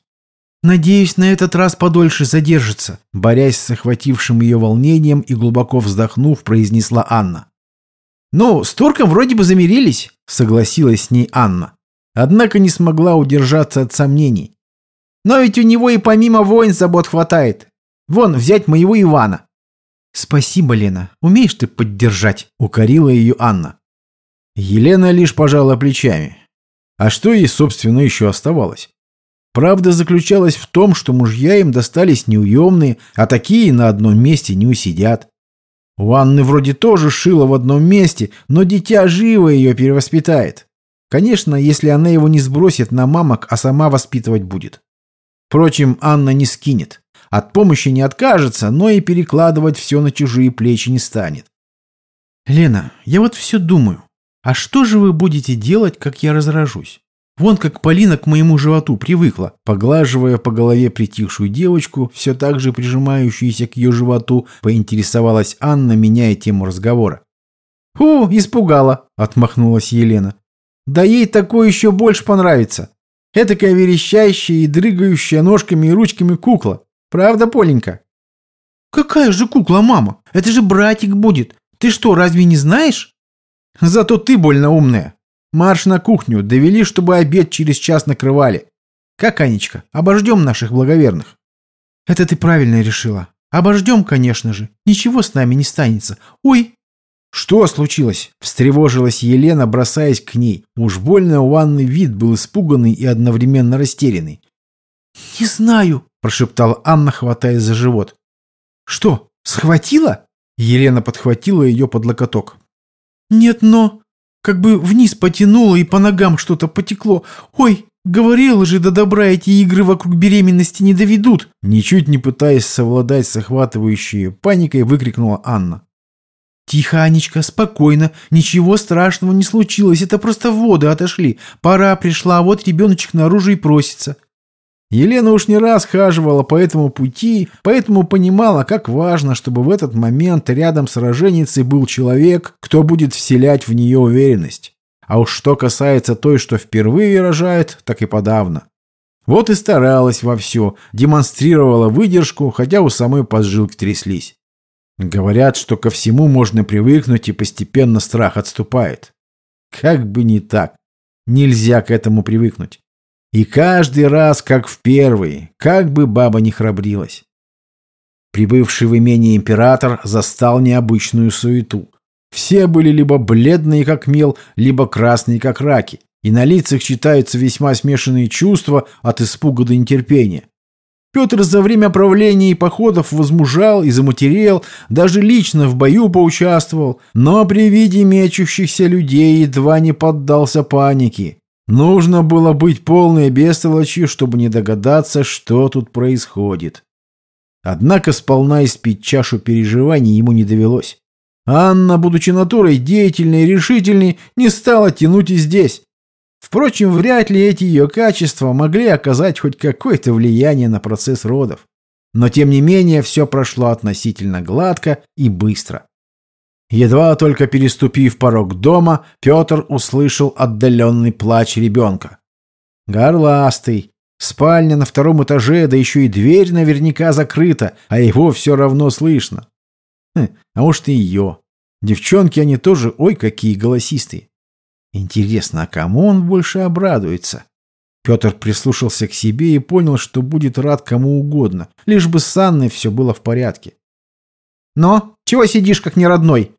«Надеюсь, на этот раз подольше задержится», борясь с охватившим ее волнением и глубоко вздохнув, произнесла Анна. «Ну, с турком вроде бы замирились», согласилась с ней Анна. Однако не смогла удержаться от сомнений. «Но ведь у него и помимо войн забот хватает. Вон, взять моего Ивана. Спасибо, Лена. Умеешь ты поддержать, укорила ее Анна. Елена лишь пожала плечами. А что ей, собственно, еще оставалось? Правда заключалась в том, что мужья им достались неуемные, а такие на одном месте не усидят. У Анны вроде тоже шила в одном месте, но дитя живо ее перевоспитает. Конечно, если она его не сбросит на мамок, а сама воспитывать будет. Впрочем, Анна не скинет. От помощи не откажется, но и перекладывать все на чужие плечи не станет. «Лена, я вот все думаю. А что же вы будете делать, как я разражусь? Вон как Полина к моему животу привыкла, поглаживая по голове притихшую девочку, все так же прижимающуюся к ее животу, поинтересовалась Анна, меняя тему разговора. «Фу, испугала!» – отмахнулась Елена. «Да ей такое еще больше понравится. Этакая верещащая и дрыгающая ножками и ручками кукла. Правда, Поленька?» «Какая же кукла, мама? Это же братик будет. Ты что, разве не знаешь?» «Зато ты больно умная. Марш на кухню, довели, чтобы обед через час накрывали. Как, Анечка, обождем наших благоверных?» «Это ты правильно решила. Обождем, конечно же. Ничего с нами не станется. Ой!» «Что случилось?» – встревожилась Елена, бросаясь к ней. Уж больно у Анны вид был испуганный и одновременно растерянный. «Не знаю», – прошептала Анна, хватаясь за живот. «Что, схватила?» Елена подхватила ее под локоток. «Нет, но...» Как бы вниз потянуло и по ногам что-то потекло. Ой, говорила же, до добра эти игры вокруг беременности не доведут!» Ничуть не пытаясь совладать с охватывающей паникой, выкрикнула Анна. «Тихо, Анечка, спокойно. Ничего страшного не случилось. Это просто воды отошли. Пора пришла, вот ребеночек наружу и просится». Елена уж не раз хаживала по этому пути, поэтому понимала, как важно, чтобы в этот момент рядом с роженицей был человек, кто будет вселять в нее уверенность. А уж что касается той, что впервые рожает, так и подавно. Вот и старалась во все, демонстрировала выдержку, хотя у самой поджилки тряслись. Говорят, что ко всему можно привыкнуть и постепенно страх отступает. Как бы не так. Нельзя к этому привыкнуть. И каждый раз, как в первый, как бы баба не храбрилась. Прибывший в имение император застал необычную суету. Все были либо бледные, как мел, либо красные, как раки, и на лицах читаются весьма смешанные чувства от испуга до нетерпения. Петр за время правления и походов возмужал и заматерел, даже лично в бою поучаствовал, но при виде мечущихся людей едва не поддался панике. Нужно было быть полной бестолочью, чтобы не догадаться, что тут происходит. Однако сполна испить чашу переживаний ему не довелось. Анна, будучи натурой деятельной и решительной, не стала тянуть и здесь. Впрочем, вряд ли эти ее качества могли оказать хоть какое-то влияние на процесс родов. Но тем не менее все прошло относительно гладко и быстро. Едва только переступив порог дома, Петр услышал отдаленный плач ребенка. Горластый. Спальня на втором этаже, да еще и дверь наверняка закрыта, а его все равно слышно. Хм, а может и ее. Девчонки они тоже, ой, какие голосистые. Интересно, а кому он больше обрадуется? Петр прислушался к себе и понял, что будет рад кому угодно, лишь бы с Анной все было в порядке. «Но? Чего сидишь, как неродной?»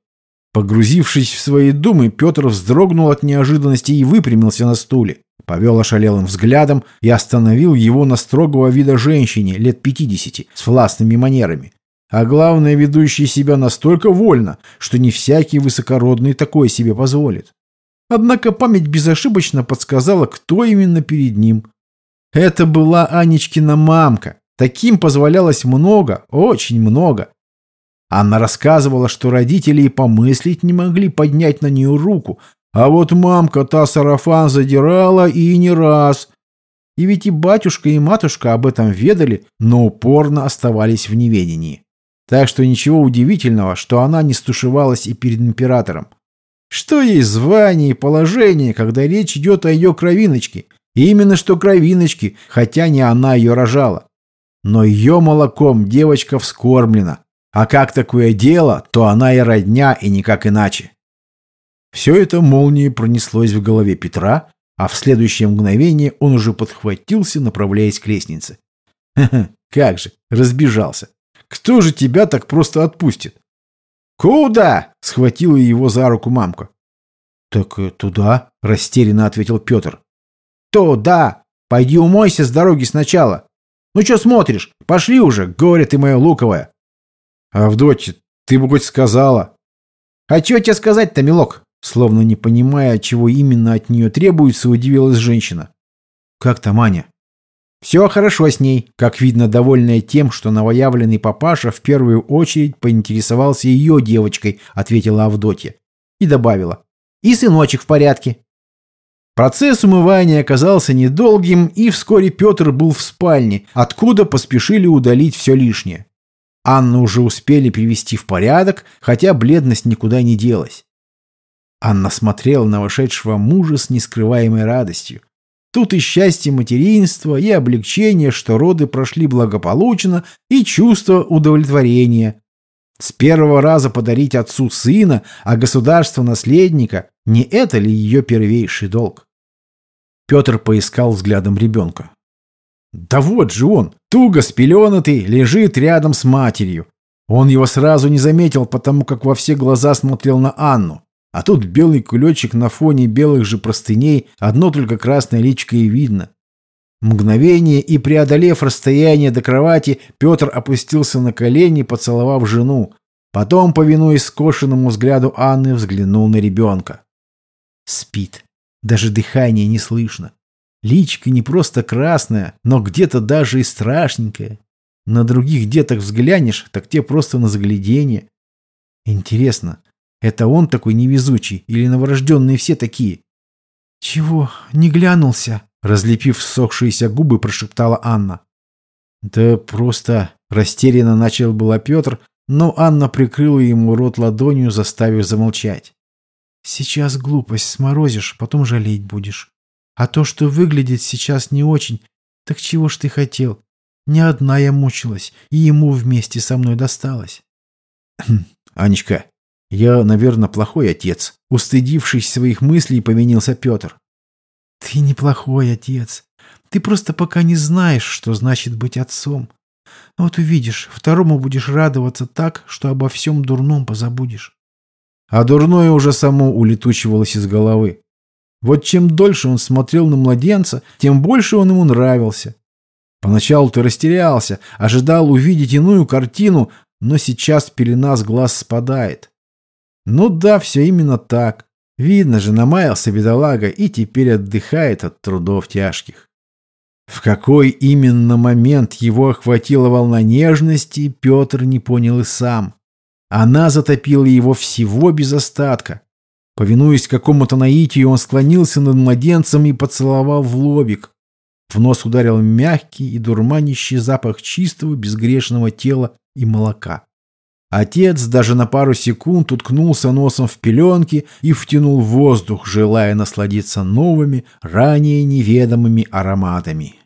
Погрузившись в свои думы, Петр вздрогнул от неожиданности и выпрямился на стуле. Повел ошалелым взглядом и остановил его на строгого вида женщине лет пятидесяти с властными манерами. А главное, ведущий себя настолько вольно, что не всякий высокородный такое себе позволит. Однако память безошибочно подсказала, кто именно перед ним. Это была Анечкина мамка. Таким позволялось много, очень много. Анна рассказывала, что родители и помыслить не могли поднять на нее руку, а вот мамка та сарафан задирала и не раз. И ведь и батюшка, и матушка об этом ведали, но упорно оставались в неведении. Так что ничего удивительного, что она не стушевалась и перед императором. Что ей звание и положение, когда речь идет о ее кровиночке? И именно что кровиночке, хотя не она ее рожала. Но ее молоком девочка вскормлена. А как такое дело, то она и родня, и никак иначе. Все это молнией пронеслось в голове Петра, а в следующее мгновение он уже подхватился, направляясь к лестнице. Ха -ха, как же, разбежался. Кто же тебя так просто отпустит? «Куда?» — схватила его за руку мамка. «Так э, туда», — растерянно ответил Петр. «Туда! Пойди умойся с дороги сначала. Ну что смотришь? Пошли уже, горе ты моя луковая!» «Авдотья, ты бы хоть сказала!» «А что тебе сказать-то, милок?» Словно не понимая, чего именно от нее требуется, удивилась женщина. «Как там Аня?» «Все хорошо с ней», как видно, довольная тем, что новоявленный папаша в первую очередь поинтересовался ее девочкой, ответила Авдотья. И добавила. «И сыночек в порядке». Процесс умывания оказался недолгим, и вскоре Петр был в спальне, откуда поспешили удалить все лишнее. Анну уже успели привести в порядок, хотя бледность никуда не делась. Анна смотрела на вошедшего мужа с нескрываемой радостью. Тут и счастье материнства, и облегчение, что роды прошли благополучно, и чувство удовлетворения. С первого раза подарить отцу сына, а государству наследника – не это ли ее первейший долг? Петр поискал взглядом ребенка. Да вот же он, туго спеленатый, лежит рядом с матерью. Он его сразу не заметил, потому как во все глаза смотрел на Анну. А тут белый кулечек на фоне белых же простыней, одно только красное личико и видно. Мгновение, и преодолев расстояние до кровати, Петр опустился на колени, поцеловав жену. Потом, повинуясь скошенному взгляду Анны, взглянул на ребенка. Спит. Даже дыхания не слышно. Личка не просто красная, но где-то даже и страшненькая. На других деток взглянешь, так те просто на заглядение. Интересно, это он такой невезучий или новорожденные все такие? «Чего, не глянулся?» Разлепив ссохшиеся губы, прошептала Анна. «Да просто...» Растерянно начал было Петр, но Анна прикрыла ему рот ладонью, заставив замолчать. «Сейчас глупость сморозишь, потом жалеть будешь. А то, что выглядит сейчас не очень, так чего ж ты хотел? Не одна я мучилась, и ему вместе со мной досталось». «Хм, «Анечка, я, наверное, плохой отец», — устыдившись своих мыслей, повинился Петр. «Ты неплохой отец. Ты просто пока не знаешь, что значит быть отцом. Вот увидишь, второму будешь радоваться так, что обо всем дурном позабудешь». А дурное уже само улетучивалось из головы. Вот чем дольше он смотрел на младенца, тем больше он ему нравился. Поначалу ты растерялся, ожидал увидеть иную картину, но сейчас пелена с глаз спадает. Ну да, все именно так. Видно же, намаялся бедолага и теперь отдыхает от трудов тяжких. В какой именно момент его охватила волна нежности, Петр не понял и сам. Она затопила его всего без остатка. Повинуясь какому-то наитию, он склонился над младенцем и поцеловал в лобик. В нос ударил мягкий и дурманящий запах чистого безгрешного тела и молока. Отец даже на пару секунд уткнулся носом в пеленки и втянул воздух, желая насладиться новыми, ранее неведомыми ароматами.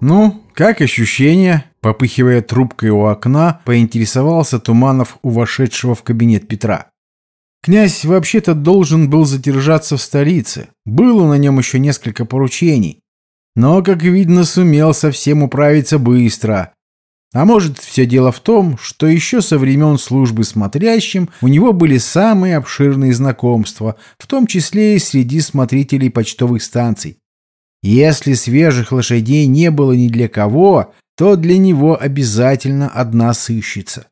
«Ну, как ощущения?» Попыхивая трубкой у окна, поинтересовался Туманов у вошедшего в кабинет Петра. Князь вообще-то должен был задержаться в столице. Было на нем еще несколько поручений. Но, как видно, сумел совсем управиться быстро. А может, все дело в том, что еще со времен службы смотрящим у него были самые обширные знакомства, в том числе и среди смотрителей почтовых станций. Если свежих лошадей не было ни для кого, то для него обязательно одна сыщется.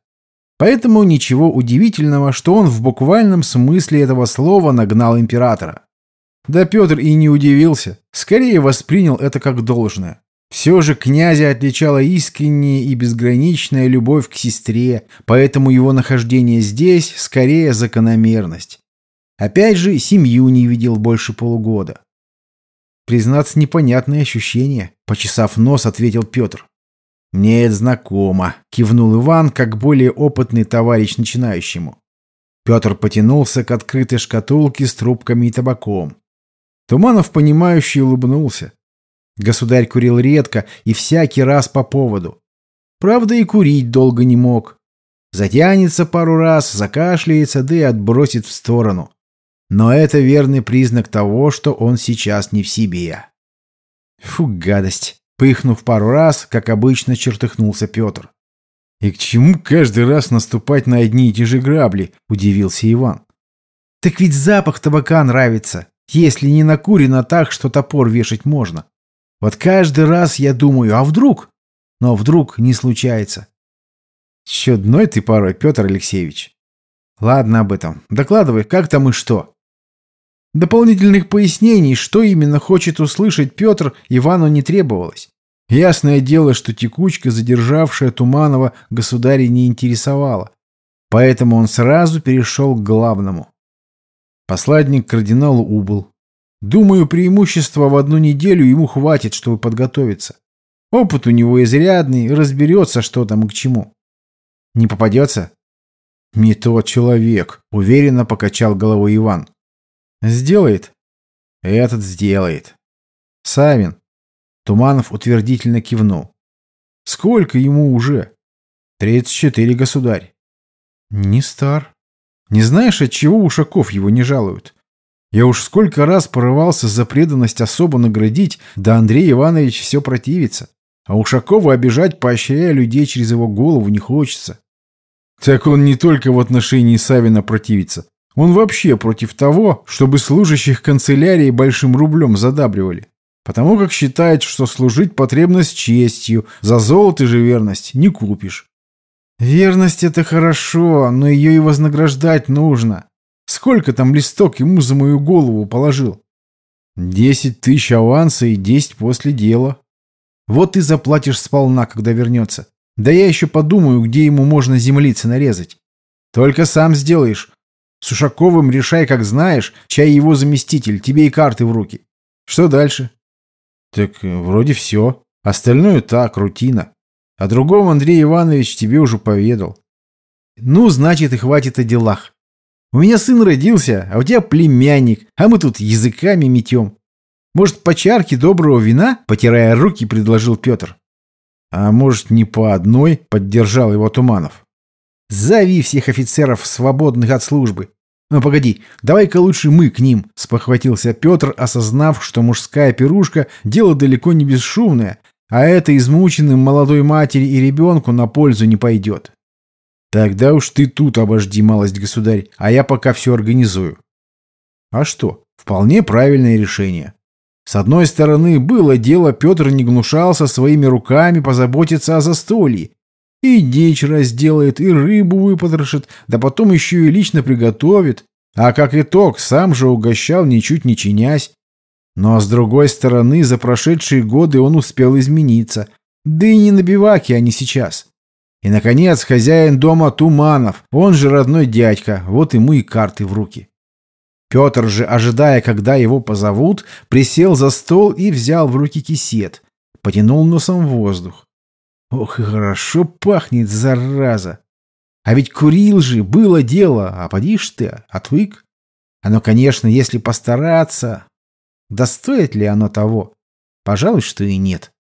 Поэтому ничего удивительного, что он в буквальном смысле этого слова нагнал императора. Да Петр и не удивился, скорее воспринял это как должное. Все же князя отличала искренняя и безграничная любовь к сестре, поэтому его нахождение здесь скорее закономерность. Опять же, семью не видел больше полугода. Признаться, непонятное ощущение, почесав нос, ответил Петр. «Мне это знакомо», — кивнул Иван, как более опытный товарищ начинающему. Петр потянулся к открытой шкатулке с трубками и табаком. Туманов, понимающий, улыбнулся. Государь курил редко и всякий раз по поводу. Правда, и курить долго не мог. Затянется пару раз, закашляется, да и отбросит в сторону. Но это верный признак того, что он сейчас не в себе. Фу, гадость. Пыхнув пару раз, как обычно, чертыхнулся Петр. «И к чему каждый раз наступать на одни и те же грабли?» – удивился Иван. «Так ведь запах табака нравится, если не накурено так, что топор вешать можно. Вот каждый раз я думаю, а вдруг? Но вдруг не случается. Чудной ты порой, Петр Алексеевич. Ладно об этом. Докладывай, как там и что. Дополнительных пояснений, что именно хочет услышать Петр, Ивану не требовалось. Ясное дело, что текучка, задержавшая Туманова, государя не интересовала. Поэтому он сразу перешел к главному. Посладник кардиналу убыл. Думаю, преимущества в одну неделю ему хватит, чтобы подготовиться. Опыт у него изрядный, разберется, что там и к чему. Не попадется? Не тот человек, уверенно покачал головой Иван. Сделает? Этот сделает. Савин. Туманов утвердительно кивнул. Сколько ему уже? Тридцать четыре, государь. Не стар. Не знаешь, от чего Ушаков его не жалуют? Я уж сколько раз порывался за преданность особо наградить, да Андрей Иванович все противится. А Ушакова обижать, поощряя людей через его голову, не хочется. Так он не только в отношении Савина противится. Он вообще против того, чтобы служащих канцелярии большим рублем задабривали. Потому как считает, что служить потребность честью, за золото же верность не купишь. Верность это хорошо, но ее и вознаграждать нужно. Сколько там листок ему за мою голову положил? Десять тысяч аванса и десять после дела. Вот ты заплатишь сполна, когда вернется. Да я еще подумаю, где ему можно землицы нарезать. Только сам сделаешь. С Ушаковым решай, как знаешь, чай его заместитель, тебе и карты в руки. Что дальше? Так э, вроде все. Остальное так, рутина. О другом Андрей Иванович тебе уже поведал. Ну, значит, и хватит о делах. У меня сын родился, а у тебя племянник, а мы тут языками метем. Может, по чарке доброго вина?» — потирая руки, предложил Петр. «А может, не по одной?» — поддержал его Туманов. «Зови всех офицеров, свободных от службы. Ну, погоди, давай-ка лучше мы к ним», — спохватился Петр, осознав, что мужская пирушка — дело далеко не бесшумное, а это измученным молодой матери и ребенку на пользу не пойдет. «Тогда уж ты тут обожди, малость государь, а я пока все организую». А что, вполне правильное решение. С одной стороны, было дело, Петр не гнушался своими руками позаботиться о застолье. И дичь разделает, и рыбу выпотрошит, да потом еще и лично приготовит. А как итог, сам же угощал, ничуть не чинясь. Но с другой стороны, за прошедшие годы он успел измениться. Да и не на биваке они сейчас. И, наконец, хозяин дома Туманов, он же родной дядька, вот ему и карты в руки. Петр же, ожидая, когда его позовут, присел за стол и взял в руки кисет. Потянул носом воздух. Ох, и хорошо пахнет, зараза! А ведь курил же, было дело, а поди ж ты, отвык. Оно, конечно, если постараться... Да стоит ли оно того? Пожалуй, что и нет.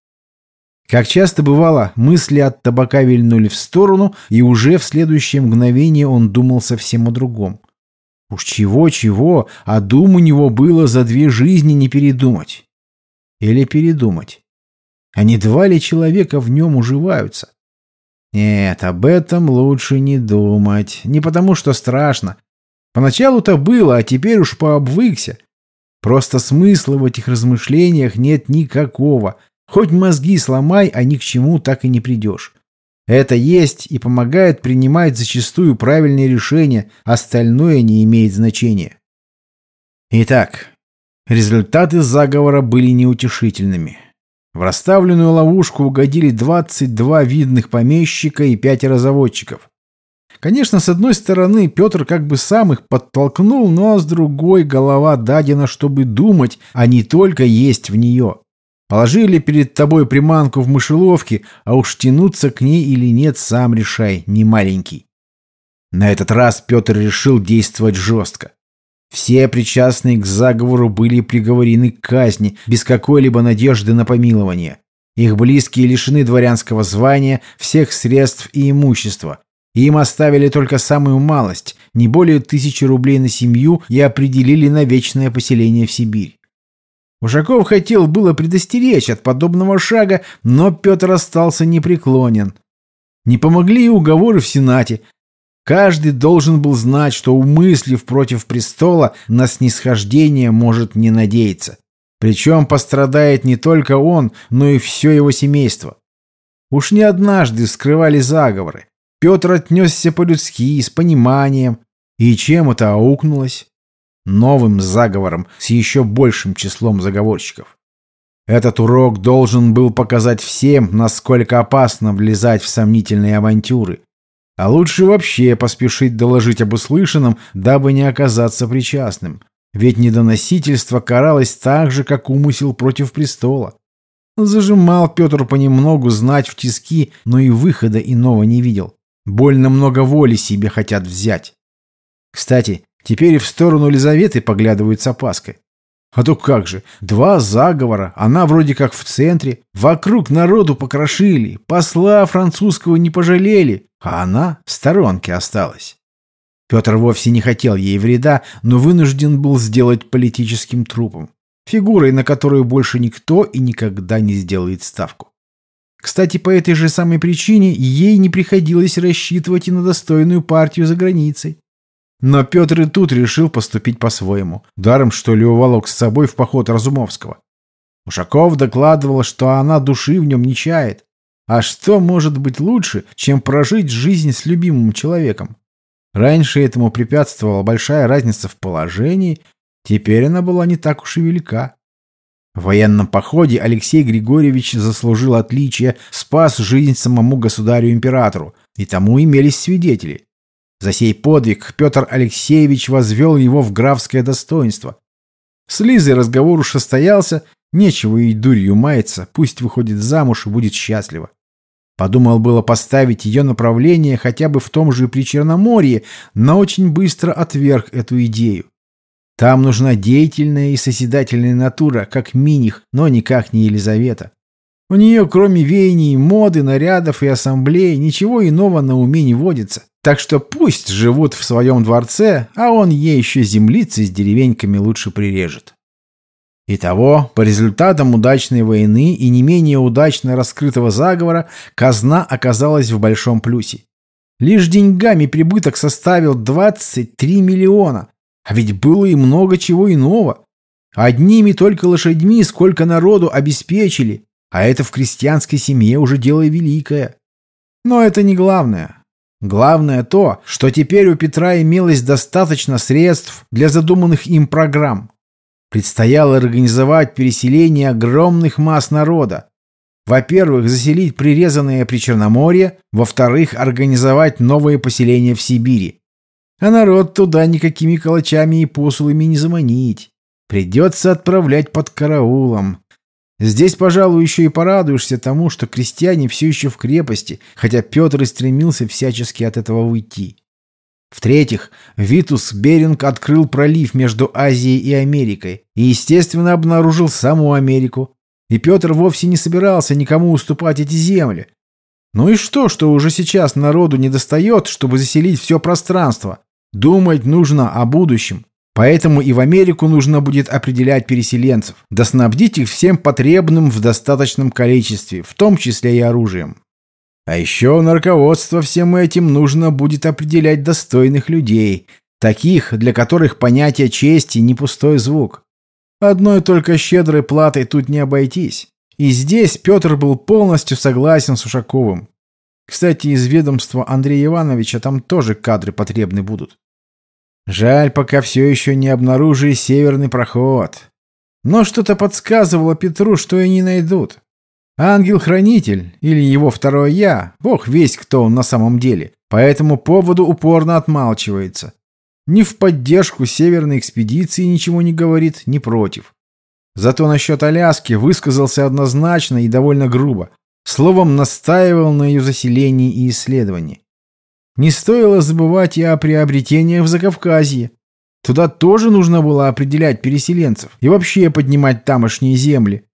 Как часто бывало, мысли от табака вильнули в сторону, и уже в следующее мгновение он думал совсем о другом. Уж чего-чего, а дум у него было за две жизни не передумать. Или передумать. А не два ли человека в нем уживаются? Нет, об этом лучше не думать. Не потому, что страшно. Поначалу-то было, а теперь уж пообвыкся. Просто смысла в этих размышлениях нет никакого. Хоть мозги сломай, а ни к чему так и не придешь. Это есть и помогает принимать зачастую правильные решения, остальное не имеет значения. Итак, результаты заговора были неутешительными. В расставленную ловушку угодили 22 видных помещика и пятеро заводчиков. Конечно, с одной стороны, Петр как бы сам их подтолкнул, но с другой голова дадена, чтобы думать, а не только есть в нее. Положили перед тобой приманку в мышеловке, а уж тянуться к ней или нет, сам решай, не маленький. На этот раз Петр решил действовать жестко. Все причастные к заговору были приговорены к казни, без какой-либо надежды на помилование. Их близкие лишены дворянского звания, всех средств и имущества. Им оставили только самую малость, не более тысячи рублей на семью и определили на вечное поселение в Сибирь. Ушаков хотел было предостеречь от подобного шага, но Петр остался непреклонен. Не помогли и уговоры в Сенате. Каждый должен был знать, что, умыслив против престола, на снисхождение может не надеяться. Причем пострадает не только он, но и все его семейство. Уж не однажды вскрывали заговоры. Петр отнесся по-людски, с пониманием. И чем это аукнулось? Новым заговором с еще большим числом заговорщиков. Этот урок должен был показать всем, насколько опасно влезать в сомнительные авантюры. А лучше вообще поспешить доложить об услышанном, дабы не оказаться причастным. Ведь недоносительство каралось так же, как умысел против престола. Зажимал Петр понемногу знать в тиски, но и выхода иного не видел. Больно много воли себе хотят взять. Кстати, теперь и в сторону Лизаветы поглядывают с опаской. А то как же, два заговора, она вроде как в центре, вокруг народу покрошили, посла французского не пожалели, а она в сторонке осталась. Петр вовсе не хотел ей вреда, но вынужден был сделать политическим трупом, фигурой, на которую больше никто и никогда не сделает ставку. Кстати, по этой же самой причине ей не приходилось рассчитывать и на достойную партию за границей. Но Петр и тут решил поступить по-своему. Даром, что ли, уволок с собой в поход Разумовского. Ушаков докладывал, что она души в нем не чает. А что может быть лучше, чем прожить жизнь с любимым человеком? Раньше этому препятствовала большая разница в положении, теперь она была не так уж и велика. В военном походе Алексей Григорьевич заслужил отличие, спас жизнь самому государю-императору, и тому имелись свидетели. За сей подвиг Петр Алексеевич возвел его в графское достоинство. С Лизой разговор уж состоялся, нечего ей дурью маяться, пусть выходит замуж и будет счастлива. Подумал было поставить ее направление хотя бы в том же Причерноморье, но очень быстро отверг эту идею. Там нужна деятельная и созидательная натура, как Миних, но никак не Елизавета. У нее, кроме веяний, моды, нарядов и ассамблеи, ничего иного на уме не водится. Так что пусть живут в своем дворце, а он ей еще землицы с деревеньками лучше прирежет. Итого, по результатам удачной войны и не менее удачно раскрытого заговора, казна оказалась в большом плюсе. Лишь деньгами прибыток составил 23 миллиона, а ведь было и много чего иного. Одними только лошадьми сколько народу обеспечили, а это в крестьянской семье уже дело великое. Но это не главное. Главное то, что теперь у Петра имелось достаточно средств для задуманных им программ. Предстояло организовать переселение огромных масс народа. Во-первых, заселить прирезанное Причерноморье, во-вторых, организовать новые поселения в Сибири. А народ туда никакими калачами и посулами не заманить. Придется отправлять под караулом. Здесь, пожалуй, еще и порадуешься тому, что крестьяне все еще в крепости, хотя Петр и стремился всячески от этого уйти. В-третьих, Витус Беринг открыл пролив между Азией и Америкой и, естественно, обнаружил саму Америку. И Петр вовсе не собирался никому уступать эти земли. Ну и что, что уже сейчас народу не достает, чтобы заселить все пространство? Думать нужно о будущем. Поэтому и в Америку нужно будет определять переселенцев, да снабдить их всем потребным в достаточном количестве, в том числе и оружием. А еще на руководство всем этим нужно будет определять достойных людей, таких, для которых понятие чести не пустой звук. Одной только щедрой платой тут не обойтись. И здесь Петр был полностью согласен с Ушаковым. Кстати, из ведомства Андрея Ивановича там тоже кадры потребны будут. Жаль, пока все еще не обнаружили северный проход. Но что-то подсказывало Петру, что и не найдут. Ангел-хранитель, или его второе «я», бог весь кто он на самом деле, по этому поводу упорно отмалчивается. Ни в поддержку северной экспедиции ничего не говорит, ни против. Зато насчет Аляски высказался однозначно и довольно грубо. Словом, настаивал на ее заселении и исследовании. Не стоило забывать и о приобретениях в Закавказье. Туда тоже нужно было определять переселенцев и вообще поднимать тамошние земли.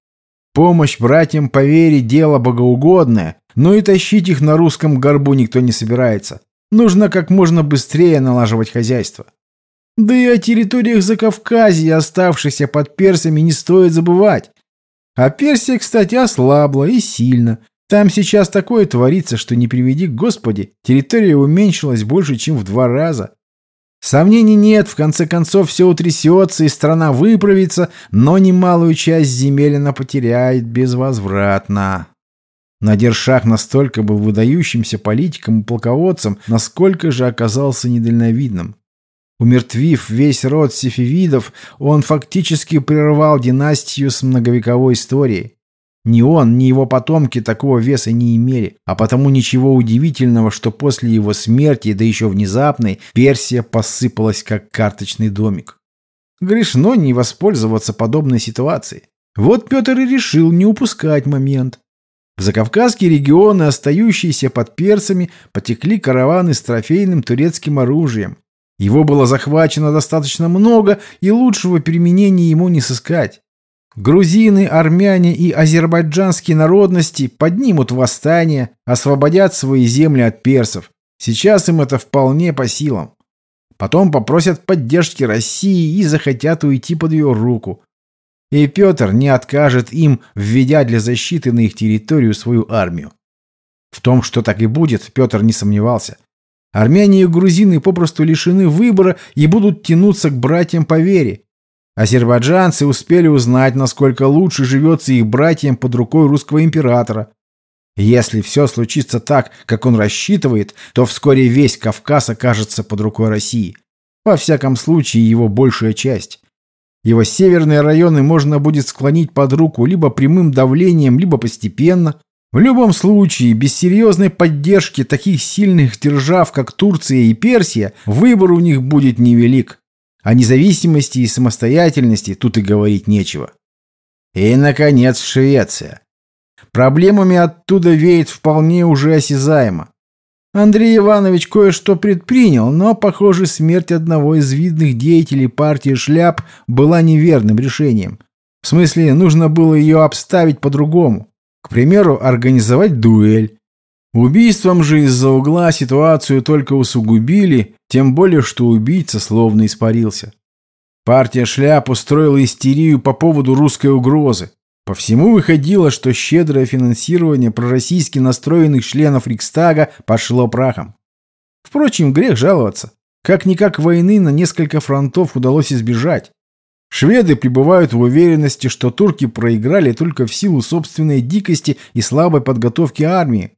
Помощь братьям по вере – дело богоугодное, но и тащить их на русском горбу никто не собирается. Нужно как можно быстрее налаживать хозяйство. Да и о территориях Закавказья, оставшихся под персами, не стоит забывать. А Персия, кстати, ослабла и сильно. Там сейчас такое творится, что не приведи Господи, территория уменьшилась больше, чем в два раза. Сомнений нет, в конце концов все утрясется и страна выправится, но немалую часть земель она потеряет безвозвратно. Надершах настолько был выдающимся политиком и полководцем, насколько же оказался недальновидным. Умертвив весь род сефевидов, он фактически прервал династию с многовековой историей. Ни он, ни его потомки такого веса не имели, а потому ничего удивительного, что после его смерти, да еще внезапной, Персия посыпалась как карточный домик. Грешно не воспользоваться подобной ситуацией. Вот Петр и решил не упускать момент. В закавказские регионы, остающиеся под перцами, потекли караваны с трофейным турецким оружием. Его было захвачено достаточно много, и лучшего применения ему не сыскать. Грузины, армяне и азербайджанские народности поднимут восстание, освободят свои земли от персов. Сейчас им это вполне по силам. Потом попросят поддержки России и захотят уйти под ее руку. И Петр не откажет им, введя для защиты на их территорию свою армию. В том, что так и будет, Петр не сомневался. Армяне и грузины попросту лишены выбора и будут тянуться к братьям по вере. Азербайджанцы успели узнать, насколько лучше живется их братьям под рукой русского императора. Если все случится так, как он рассчитывает, то вскоре весь Кавказ окажется под рукой России. Во всяком случае, его большая часть. Его северные районы можно будет склонить под руку либо прямым давлением, либо постепенно. В любом случае, без серьезной поддержки таких сильных держав, как Турция и Персия, выбор у них будет невелик. О независимости и самостоятельности тут и говорить нечего. И, наконец, Швеция. Проблемами оттуда веет вполне уже осязаемо. Андрей Иванович кое-что предпринял, но, похоже, смерть одного из видных деятелей партии «Шляп» была неверным решением. В смысле, нужно было ее обставить по-другому. К примеру, организовать дуэль. Убийством же из-за угла ситуацию только усугубили, тем более, что убийца словно испарился. Партия «Шляп» устроила истерию по поводу русской угрозы. По всему выходило, что щедрое финансирование пророссийски настроенных членов Рикстага пошло прахом. Впрочем, грех жаловаться. Как-никак войны на несколько фронтов удалось избежать. Шведы пребывают в уверенности, что турки проиграли только в силу собственной дикости и слабой подготовки армии.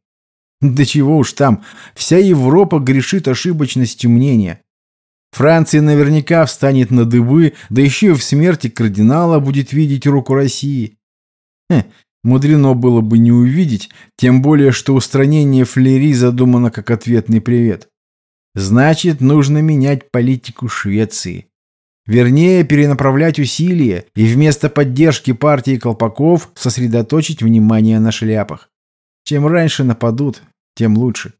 Да чего уж там, вся Европа грешит ошибочностью мнения. Франция наверняка встанет на дыбы, да еще и в смерти кардинала будет видеть руку России. Хе, мудрено было бы не увидеть, тем более, что устранение флери задумано как ответный привет. Значит, нужно менять политику Швеции. Вернее, перенаправлять усилия и вместо поддержки партии колпаков сосредоточить внимание на шляпах. Чем раньше нападут, тем лучше.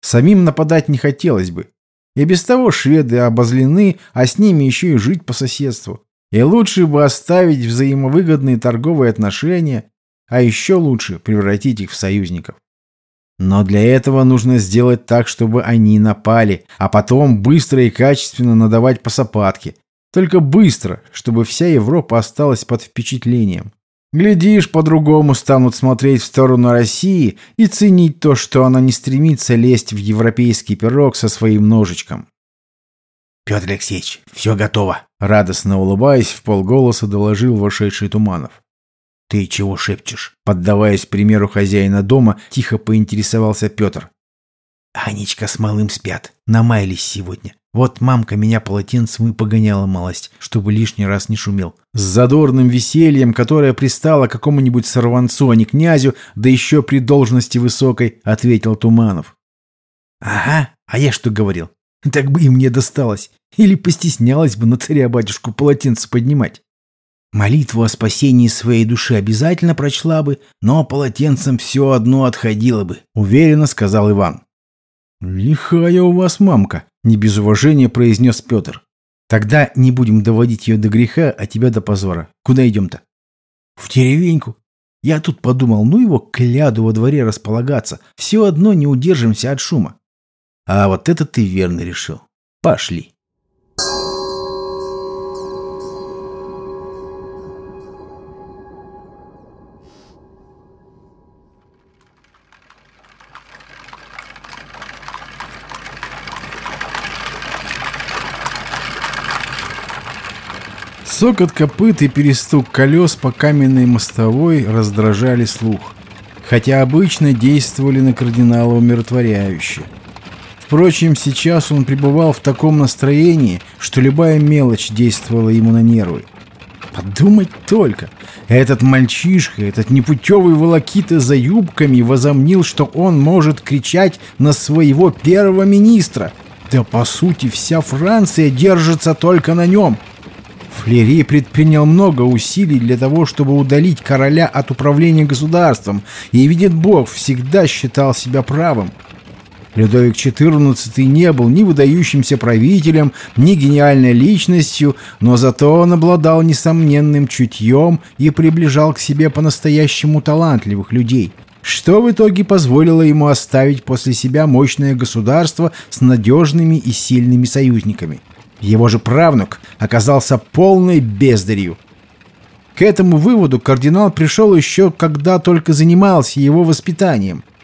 Самим нападать не хотелось бы. И без того шведы обозлены, а с ними еще и жить по соседству. И лучше бы оставить взаимовыгодные торговые отношения, а еще лучше превратить их в союзников. Но для этого нужно сделать так, чтобы они напали, а потом быстро и качественно надавать по сапатке. Только быстро, чтобы вся Европа осталась под впечатлением. Глядишь, по-другому станут смотреть в сторону России и ценить то, что она не стремится лезть в европейский пирог со своим ножичком. «Петр Алексеевич, все готово!» Радостно улыбаясь, в полголоса доложил вошедший Туманов. «Ты чего шепчешь?» Поддаваясь примеру хозяина дома, тихо поинтересовался Петр. «Анечка с малым спят. Намаялись сегодня. Вот мамка меня полотенцем и погоняла малость, чтобы лишний раз не шумел. С задорным весельем, которое пристало какому-нибудь сорванцу, а не князю, да еще при должности высокой, ответил Туманов. «Ага, а я что говорил? Так бы и мне досталось. Или постеснялась бы на царя-батюшку полотенце поднимать. Молитву о спасении своей души обязательно прочла бы, но полотенцем все одно отходило бы, уверенно сказал Иван. «Лихая у вас мамка», — не без уважения произнес Петр. «Тогда не будем доводить ее до греха, а тебя до позора. Куда идем-то?» «В деревеньку. Я тут подумал, ну его кляду во дворе располагаться. Все одно не удержимся от шума. А вот это ты верно решил. Пошли. Цокот копыт и перестук колес по каменной мостовой раздражали слух, хотя обычно действовали на кардинала умиротворяюще. Впрочем, сейчас он пребывал в таком настроении, что любая мелочь действовала ему на нервы. Подумать только, этот мальчишка, этот непутевый волокита за юбками возомнил, что он может кричать на своего первого министра. Да по сути вся Франция держится только на нем. Флери предпринял много усилий для того, чтобы удалить короля от управления государством, и, видит Бог, всегда считал себя правым. Людовик XIV не был ни выдающимся правителем, ни гениальной личностью, но зато он обладал несомненным чутьем и приближал к себе по-настоящему талантливых людей, что в итоге позволило ему оставить после себя мощное государство с надежными и сильными союзниками. Его же правнук оказался полной бездарью. К этому выводу кардинал пришел еще, когда только занимался его воспитанием –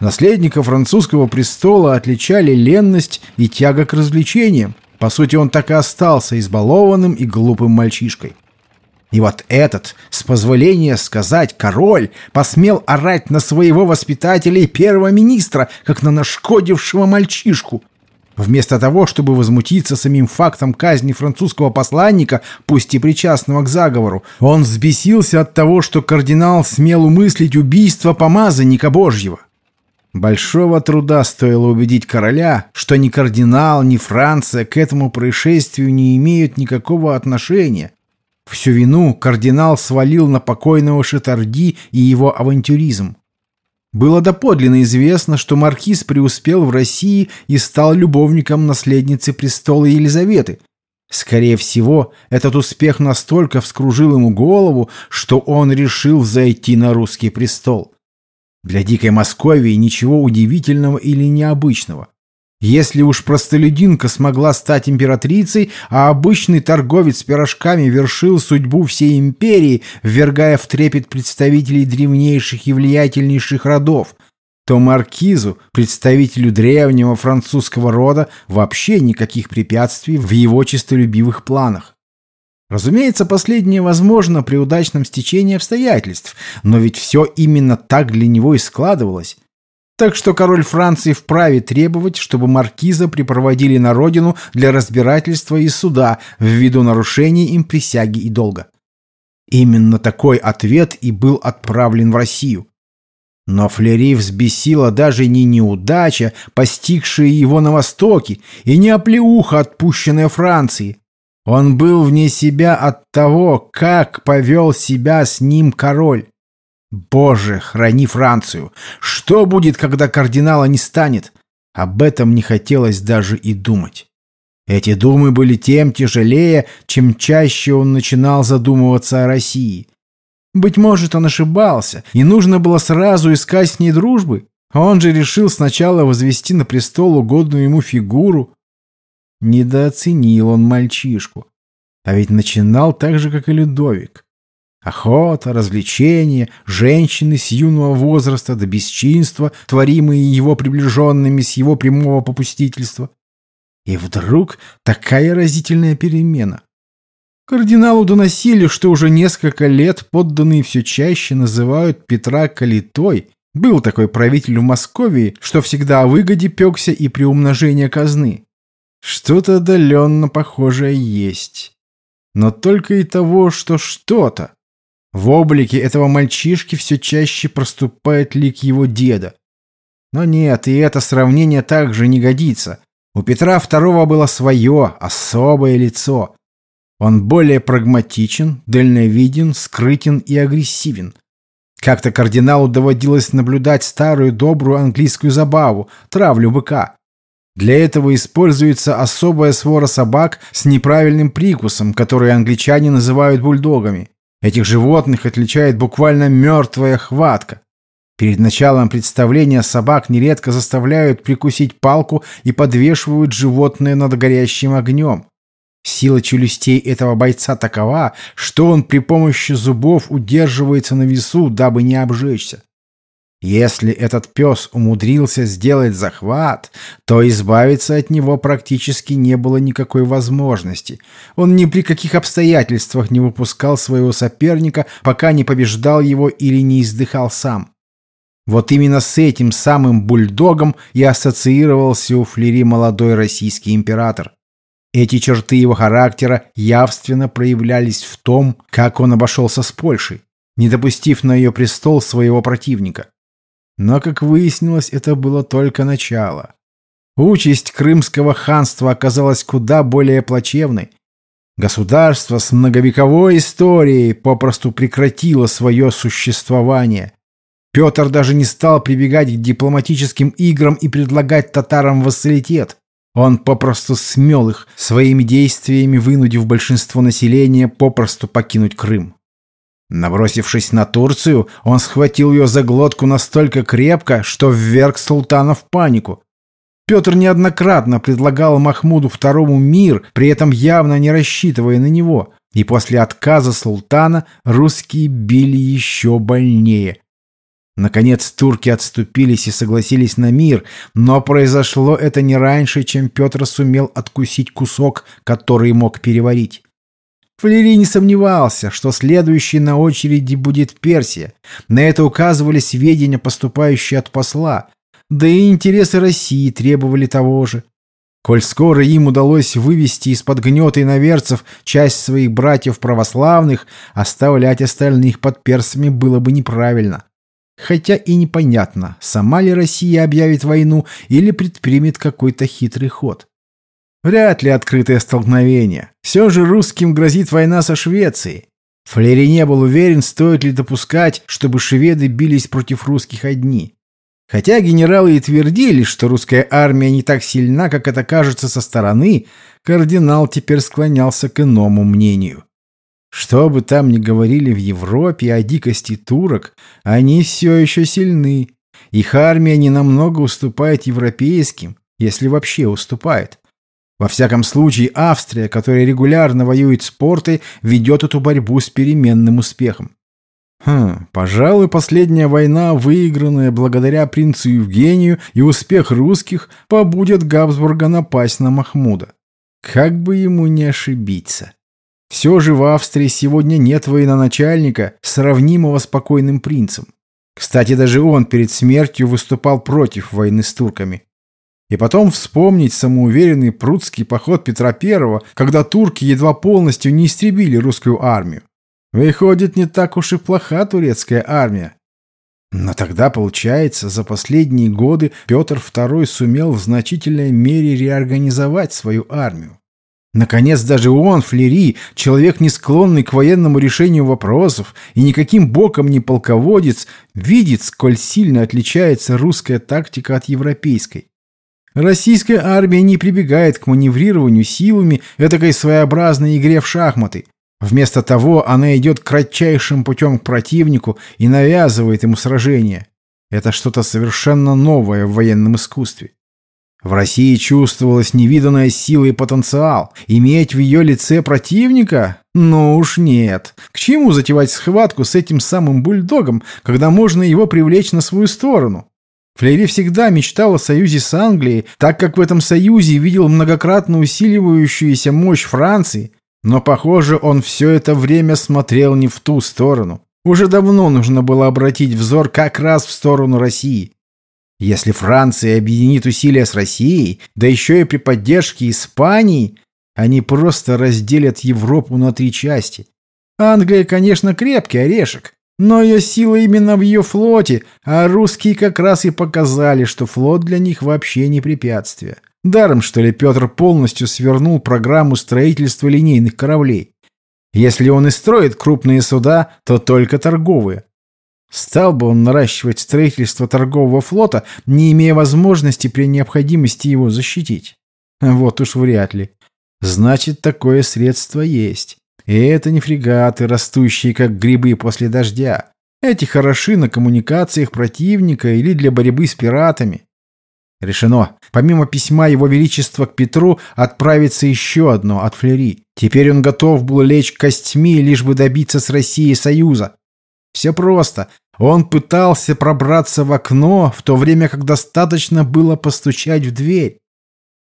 Наследника французского престола отличали ленность и тяга к развлечениям. По сути, он так и остался избалованным и глупым мальчишкой. И вот этот, с позволения сказать, король, посмел орать на своего воспитателя и первого министра, как на нашкодившего мальчишку. Вместо того, чтобы возмутиться самим фактом казни французского посланника, пусть и причастного к заговору, он взбесился от того, что кардинал смел умыслить убийство помазанника Божьего. Большого труда стоило убедить короля, что ни кардинал, ни Франция к этому происшествию не имеют никакого отношения. Всю вину кардинал свалил на покойного Шатарди и его авантюризм. Было доподлинно известно, что маркиз преуспел в России и стал любовником наследницы престола Елизаветы. Скорее всего, этот успех настолько вскружил ему голову, что он решил зайти на русский престол. Для дикой Московии ничего удивительного или необычного. Если уж простолюдинка смогла стать императрицей, а обычный торговец пирожками вершил судьбу всей империи, ввергая в трепет представителей древнейших и влиятельнейших родов, то маркизу, представителю древнего французского рода, вообще никаких препятствий в его честолюбивых планах. Разумеется, последнее возможно при удачном стечении обстоятельств, но ведь все именно так для него и складывалось. Так что король Франции вправе требовать, чтобы маркиза припроводили на родину для разбирательства и суда ввиду нарушения им присяги и долга. Именно такой ответ и был отправлен в Россию. Но Флери взбесила даже не неудача, постигшая его на Востоке, и не оплеуха, отпущенная Франции, он был вне себя от того, как повел себя с ним король. Боже, храни Францию! Что будет, когда кардинала не станет? Об этом не хотелось даже и думать. Эти думы были тем тяжелее, чем чаще он начинал задумываться о России. Быть может, он ошибался, и нужно было сразу искать с ней дружбы. Он же решил сначала возвести на престол угодную ему фигуру, Недооценил он мальчишку. А ведь начинал так же, как и Людовик. Охота, развлечения, женщины с юного возраста до бесчинства, творимые его приближенными с его прямого попустительства. И вдруг такая разительная перемена. Кардиналу доносили, что уже несколько лет подданные все чаще называют Петра Калитой. Был такой правитель в Москве, что всегда о выгоде пекся и приумножение казны. Что-то отдаленно похожее есть. Но только и того, что что-то. В облике этого мальчишки все чаще проступает лик его деда. Но нет, и это сравнение также не годится. У Петра II было свое, особое лицо. Он более прагматичен, дальновиден, скрытен и агрессивен. Как-то кардиналу доводилось наблюдать старую добрую английскую забаву – травлю быка. Для этого используется особая свора собак с неправильным прикусом, которые англичане называют бульдогами. Этих животных отличает буквально мертвая хватка. Перед началом представления собак нередко заставляют прикусить палку и подвешивают животное над горящим огнем. Сила челюстей этого бойца такова, что он при помощи зубов удерживается на весу, дабы не обжечься. Если этот пес умудрился сделать захват, то избавиться от него практически не было никакой возможности. Он ни при каких обстоятельствах не выпускал своего соперника, пока не побеждал его или не издыхал сам. Вот именно с этим самым бульдогом и ассоциировался у Флери молодой российский император. Эти черты его характера явственно проявлялись в том, как он обошелся с Польшей, не допустив на ее престол своего противника. Но, как выяснилось, это было только начало. Участь Крымского ханства оказалась куда более плачевной. Государство с многовековой историей попросту прекратило свое существование. Петр даже не стал прибегать к дипломатическим играм и предлагать татарам вассалитет. Он попросту смел их, своими действиями вынудив большинство населения попросту покинуть Крым. Набросившись на Турцию, он схватил ее за глотку настолько крепко, что вверг султана в панику. Петр неоднократно предлагал Махмуду II мир, при этом явно не рассчитывая на него, и после отказа султана русские били еще больнее. Наконец турки отступились и согласились на мир, но произошло это не раньше, чем Петр сумел откусить кусок, который мог переварить. Фалерий не сомневался, что следующей на очереди будет Персия. На это указывали сведения, поступающие от посла. Да и интересы России требовали того же. Коль скоро им удалось вывести из-под гнета иноверцев часть своих братьев православных, оставлять остальных под персами было бы неправильно. Хотя и непонятно, сама ли Россия объявит войну или предпримет какой-то хитрый ход. Вряд ли открытое столкновение. Все же русским грозит война со Швецией. Флери не был уверен, стоит ли допускать, чтобы шведы бились против русских одни. Хотя генералы и твердили, что русская армия не так сильна, как это кажется со стороны, кардинал теперь склонялся к иному мнению. Что бы там ни говорили в Европе о дикости турок, они все еще сильны. Их армия не намного уступает европейским, если вообще уступает. Во всяком случае, Австрия, которая регулярно воюет с портой, ведет эту борьбу с переменным успехом. Хм, пожалуй, последняя война, выигранная благодаря принцу Евгению и успех русских, побудет Габсбурга напасть на Махмуда. Как бы ему не ошибиться. Все же в Австрии сегодня нет военачальника, сравнимого с покойным принцем. Кстати, даже он перед смертью выступал против войны с турками. И потом вспомнить самоуверенный прудский поход Петра I, когда турки едва полностью не истребили русскую армию. Выходит, не так уж и плоха турецкая армия. Но тогда, получается, за последние годы Петр II сумел в значительной мере реорганизовать свою армию. Наконец, даже он, Флери, человек, не склонный к военному решению вопросов и никаким боком не полководец, видит, сколь сильно отличается русская тактика от европейской. Российская армия не прибегает к маневрированию силами этакой своеобразной игре в шахматы. Вместо того она идет кратчайшим путем к противнику и навязывает ему сражение. Это что-то совершенно новое в военном искусстве. В России чувствовалась невиданная сила и потенциал. Иметь в ее лице противника? Ну уж нет. К чему затевать схватку с этим самым бульдогом, когда можно его привлечь на свою сторону? Флейри всегда мечтал о союзе с Англией, так как в этом союзе видел многократно усиливающуюся мощь Франции, но, похоже, он все это время смотрел не в ту сторону. Уже давно нужно было обратить взор как раз в сторону России. Если Франция объединит усилия с Россией, да еще и при поддержке Испании, они просто разделят Европу на три части. Англия, конечно, крепкий орешек, но ее сила именно в ее флоте, а русские как раз и показали, что флот для них вообще не препятствие. Даром, что ли, Петр полностью свернул программу строительства линейных кораблей. Если он и строит крупные суда, то только торговые. Стал бы он наращивать строительство торгового флота, не имея возможности при необходимости его защитить? Вот уж вряд ли. Значит, такое средство есть. И это не фрегаты, растущие как грибы после дождя. Эти хороши на коммуникациях противника или для борьбы с пиратами. Решено. Помимо письма Его Величества к Петру, отправится еще одно от Флери. Теперь он готов был лечь костьми, лишь бы добиться с Россией союза. Все просто. Он пытался пробраться в окно, в то время как достаточно было постучать в дверь.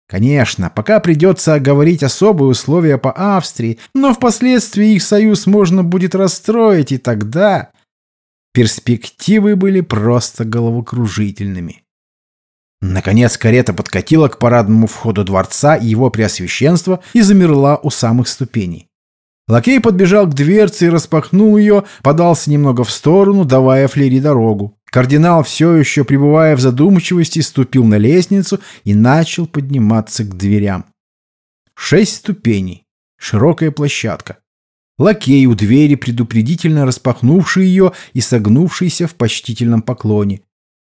Конечно, пока придется оговорить особые условия по Австрии, но впоследствии их союз можно будет расстроить, и тогда... Перспективы были просто головокружительными. Наконец карета подкатила к парадному входу дворца и его преосвященства и замерла у самых ступеней. Лакей подбежал к дверце и распахнул ее, подался немного в сторону, давая Флери дорогу. Кардинал, все еще пребывая в задумчивости, ступил на лестницу и начал подниматься к дверям. Шесть ступеней. Широкая площадка. Лакей у двери, предупредительно распахнувший ее и согнувшийся в почтительном поклоне.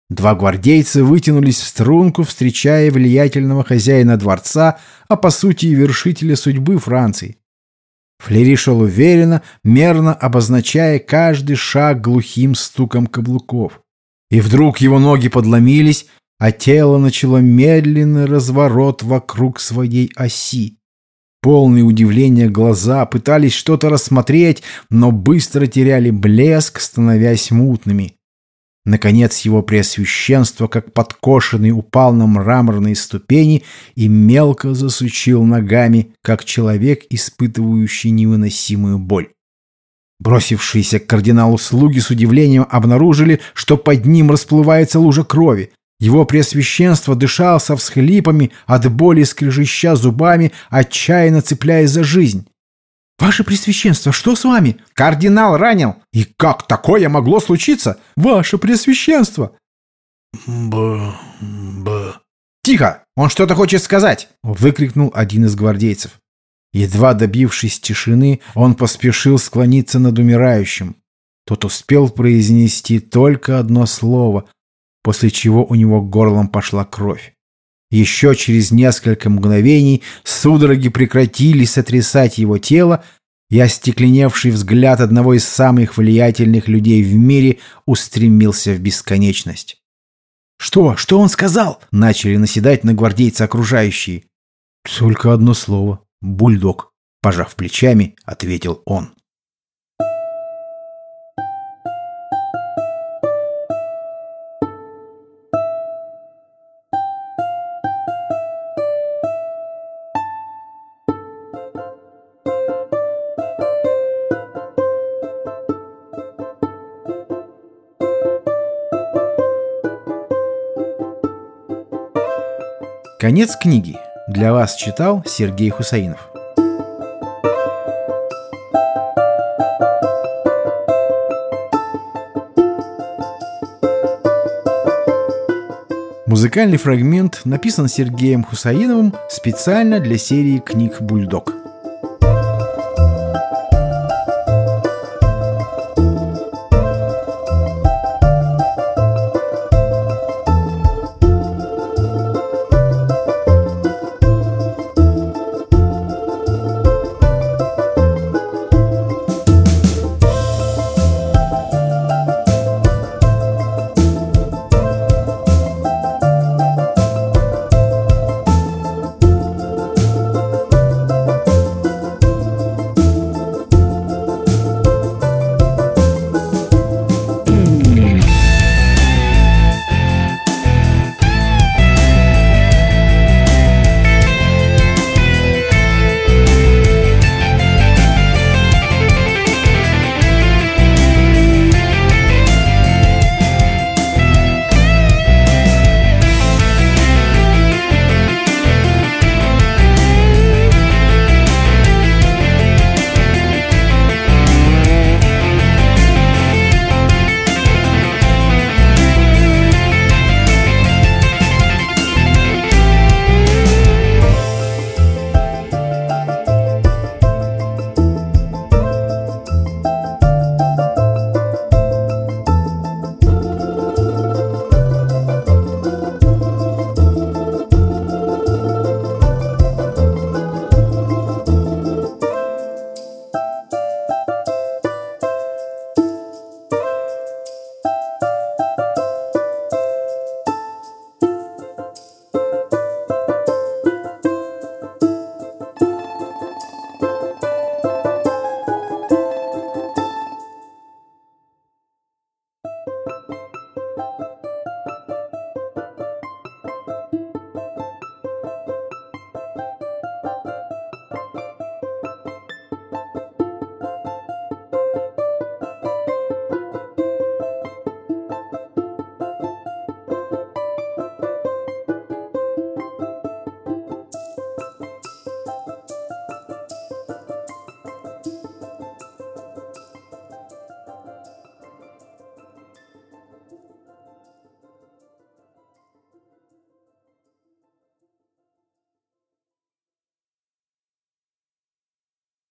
Два гвардейца вытянулись в струнку, встречая влиятельного хозяина дворца, а по сути и вершителя судьбы Франции. Флери шел уверенно, мерно обозначая каждый шаг глухим стуком каблуков. И вдруг его ноги подломились, а тело начало медленный разворот вокруг своей оси. Полные удивления глаза пытались что-то рассмотреть, но быстро теряли блеск, становясь мутными. Наконец его преосвященство, как подкошенный, упал на мраморные ступени и мелко засучил ногами, как человек, испытывающий невыносимую боль. Бросившиеся к кардиналу слуги с удивлением обнаружили, что под ним расплывается лужа крови. Его преосвященство дышал со всхлипами, от боли скрежеща зубами, отчаянно цепляясь за жизнь. «Ваше Пресвященство, что с вами?» «Кардинал ранил!» «И как такое могло случиться?» «Ваше Пресвященство!» «Б... б...» «Тихо! Он что-то хочет сказать!» — выкрикнул один из гвардейцев. Едва добившись тишины, он поспешил склониться над умирающим. Тот успел произнести только одно слово, после чего у него горлом пошла кровь. Еще через несколько мгновений судороги прекратили сотрясать его тело, и остекленевший взгляд одного из самых влиятельных людей в мире устремился в бесконечность. «Что? Что он сказал?» — начали наседать на гвардейца окружающие. «Только одно слово. Бульдог», — пожав плечами, ответил он. Конец книги. Для вас читал Сергей Хусаинов. Музыкальный фрагмент написан Сергеем Хусаиновым специально для серии книг «Бульдог».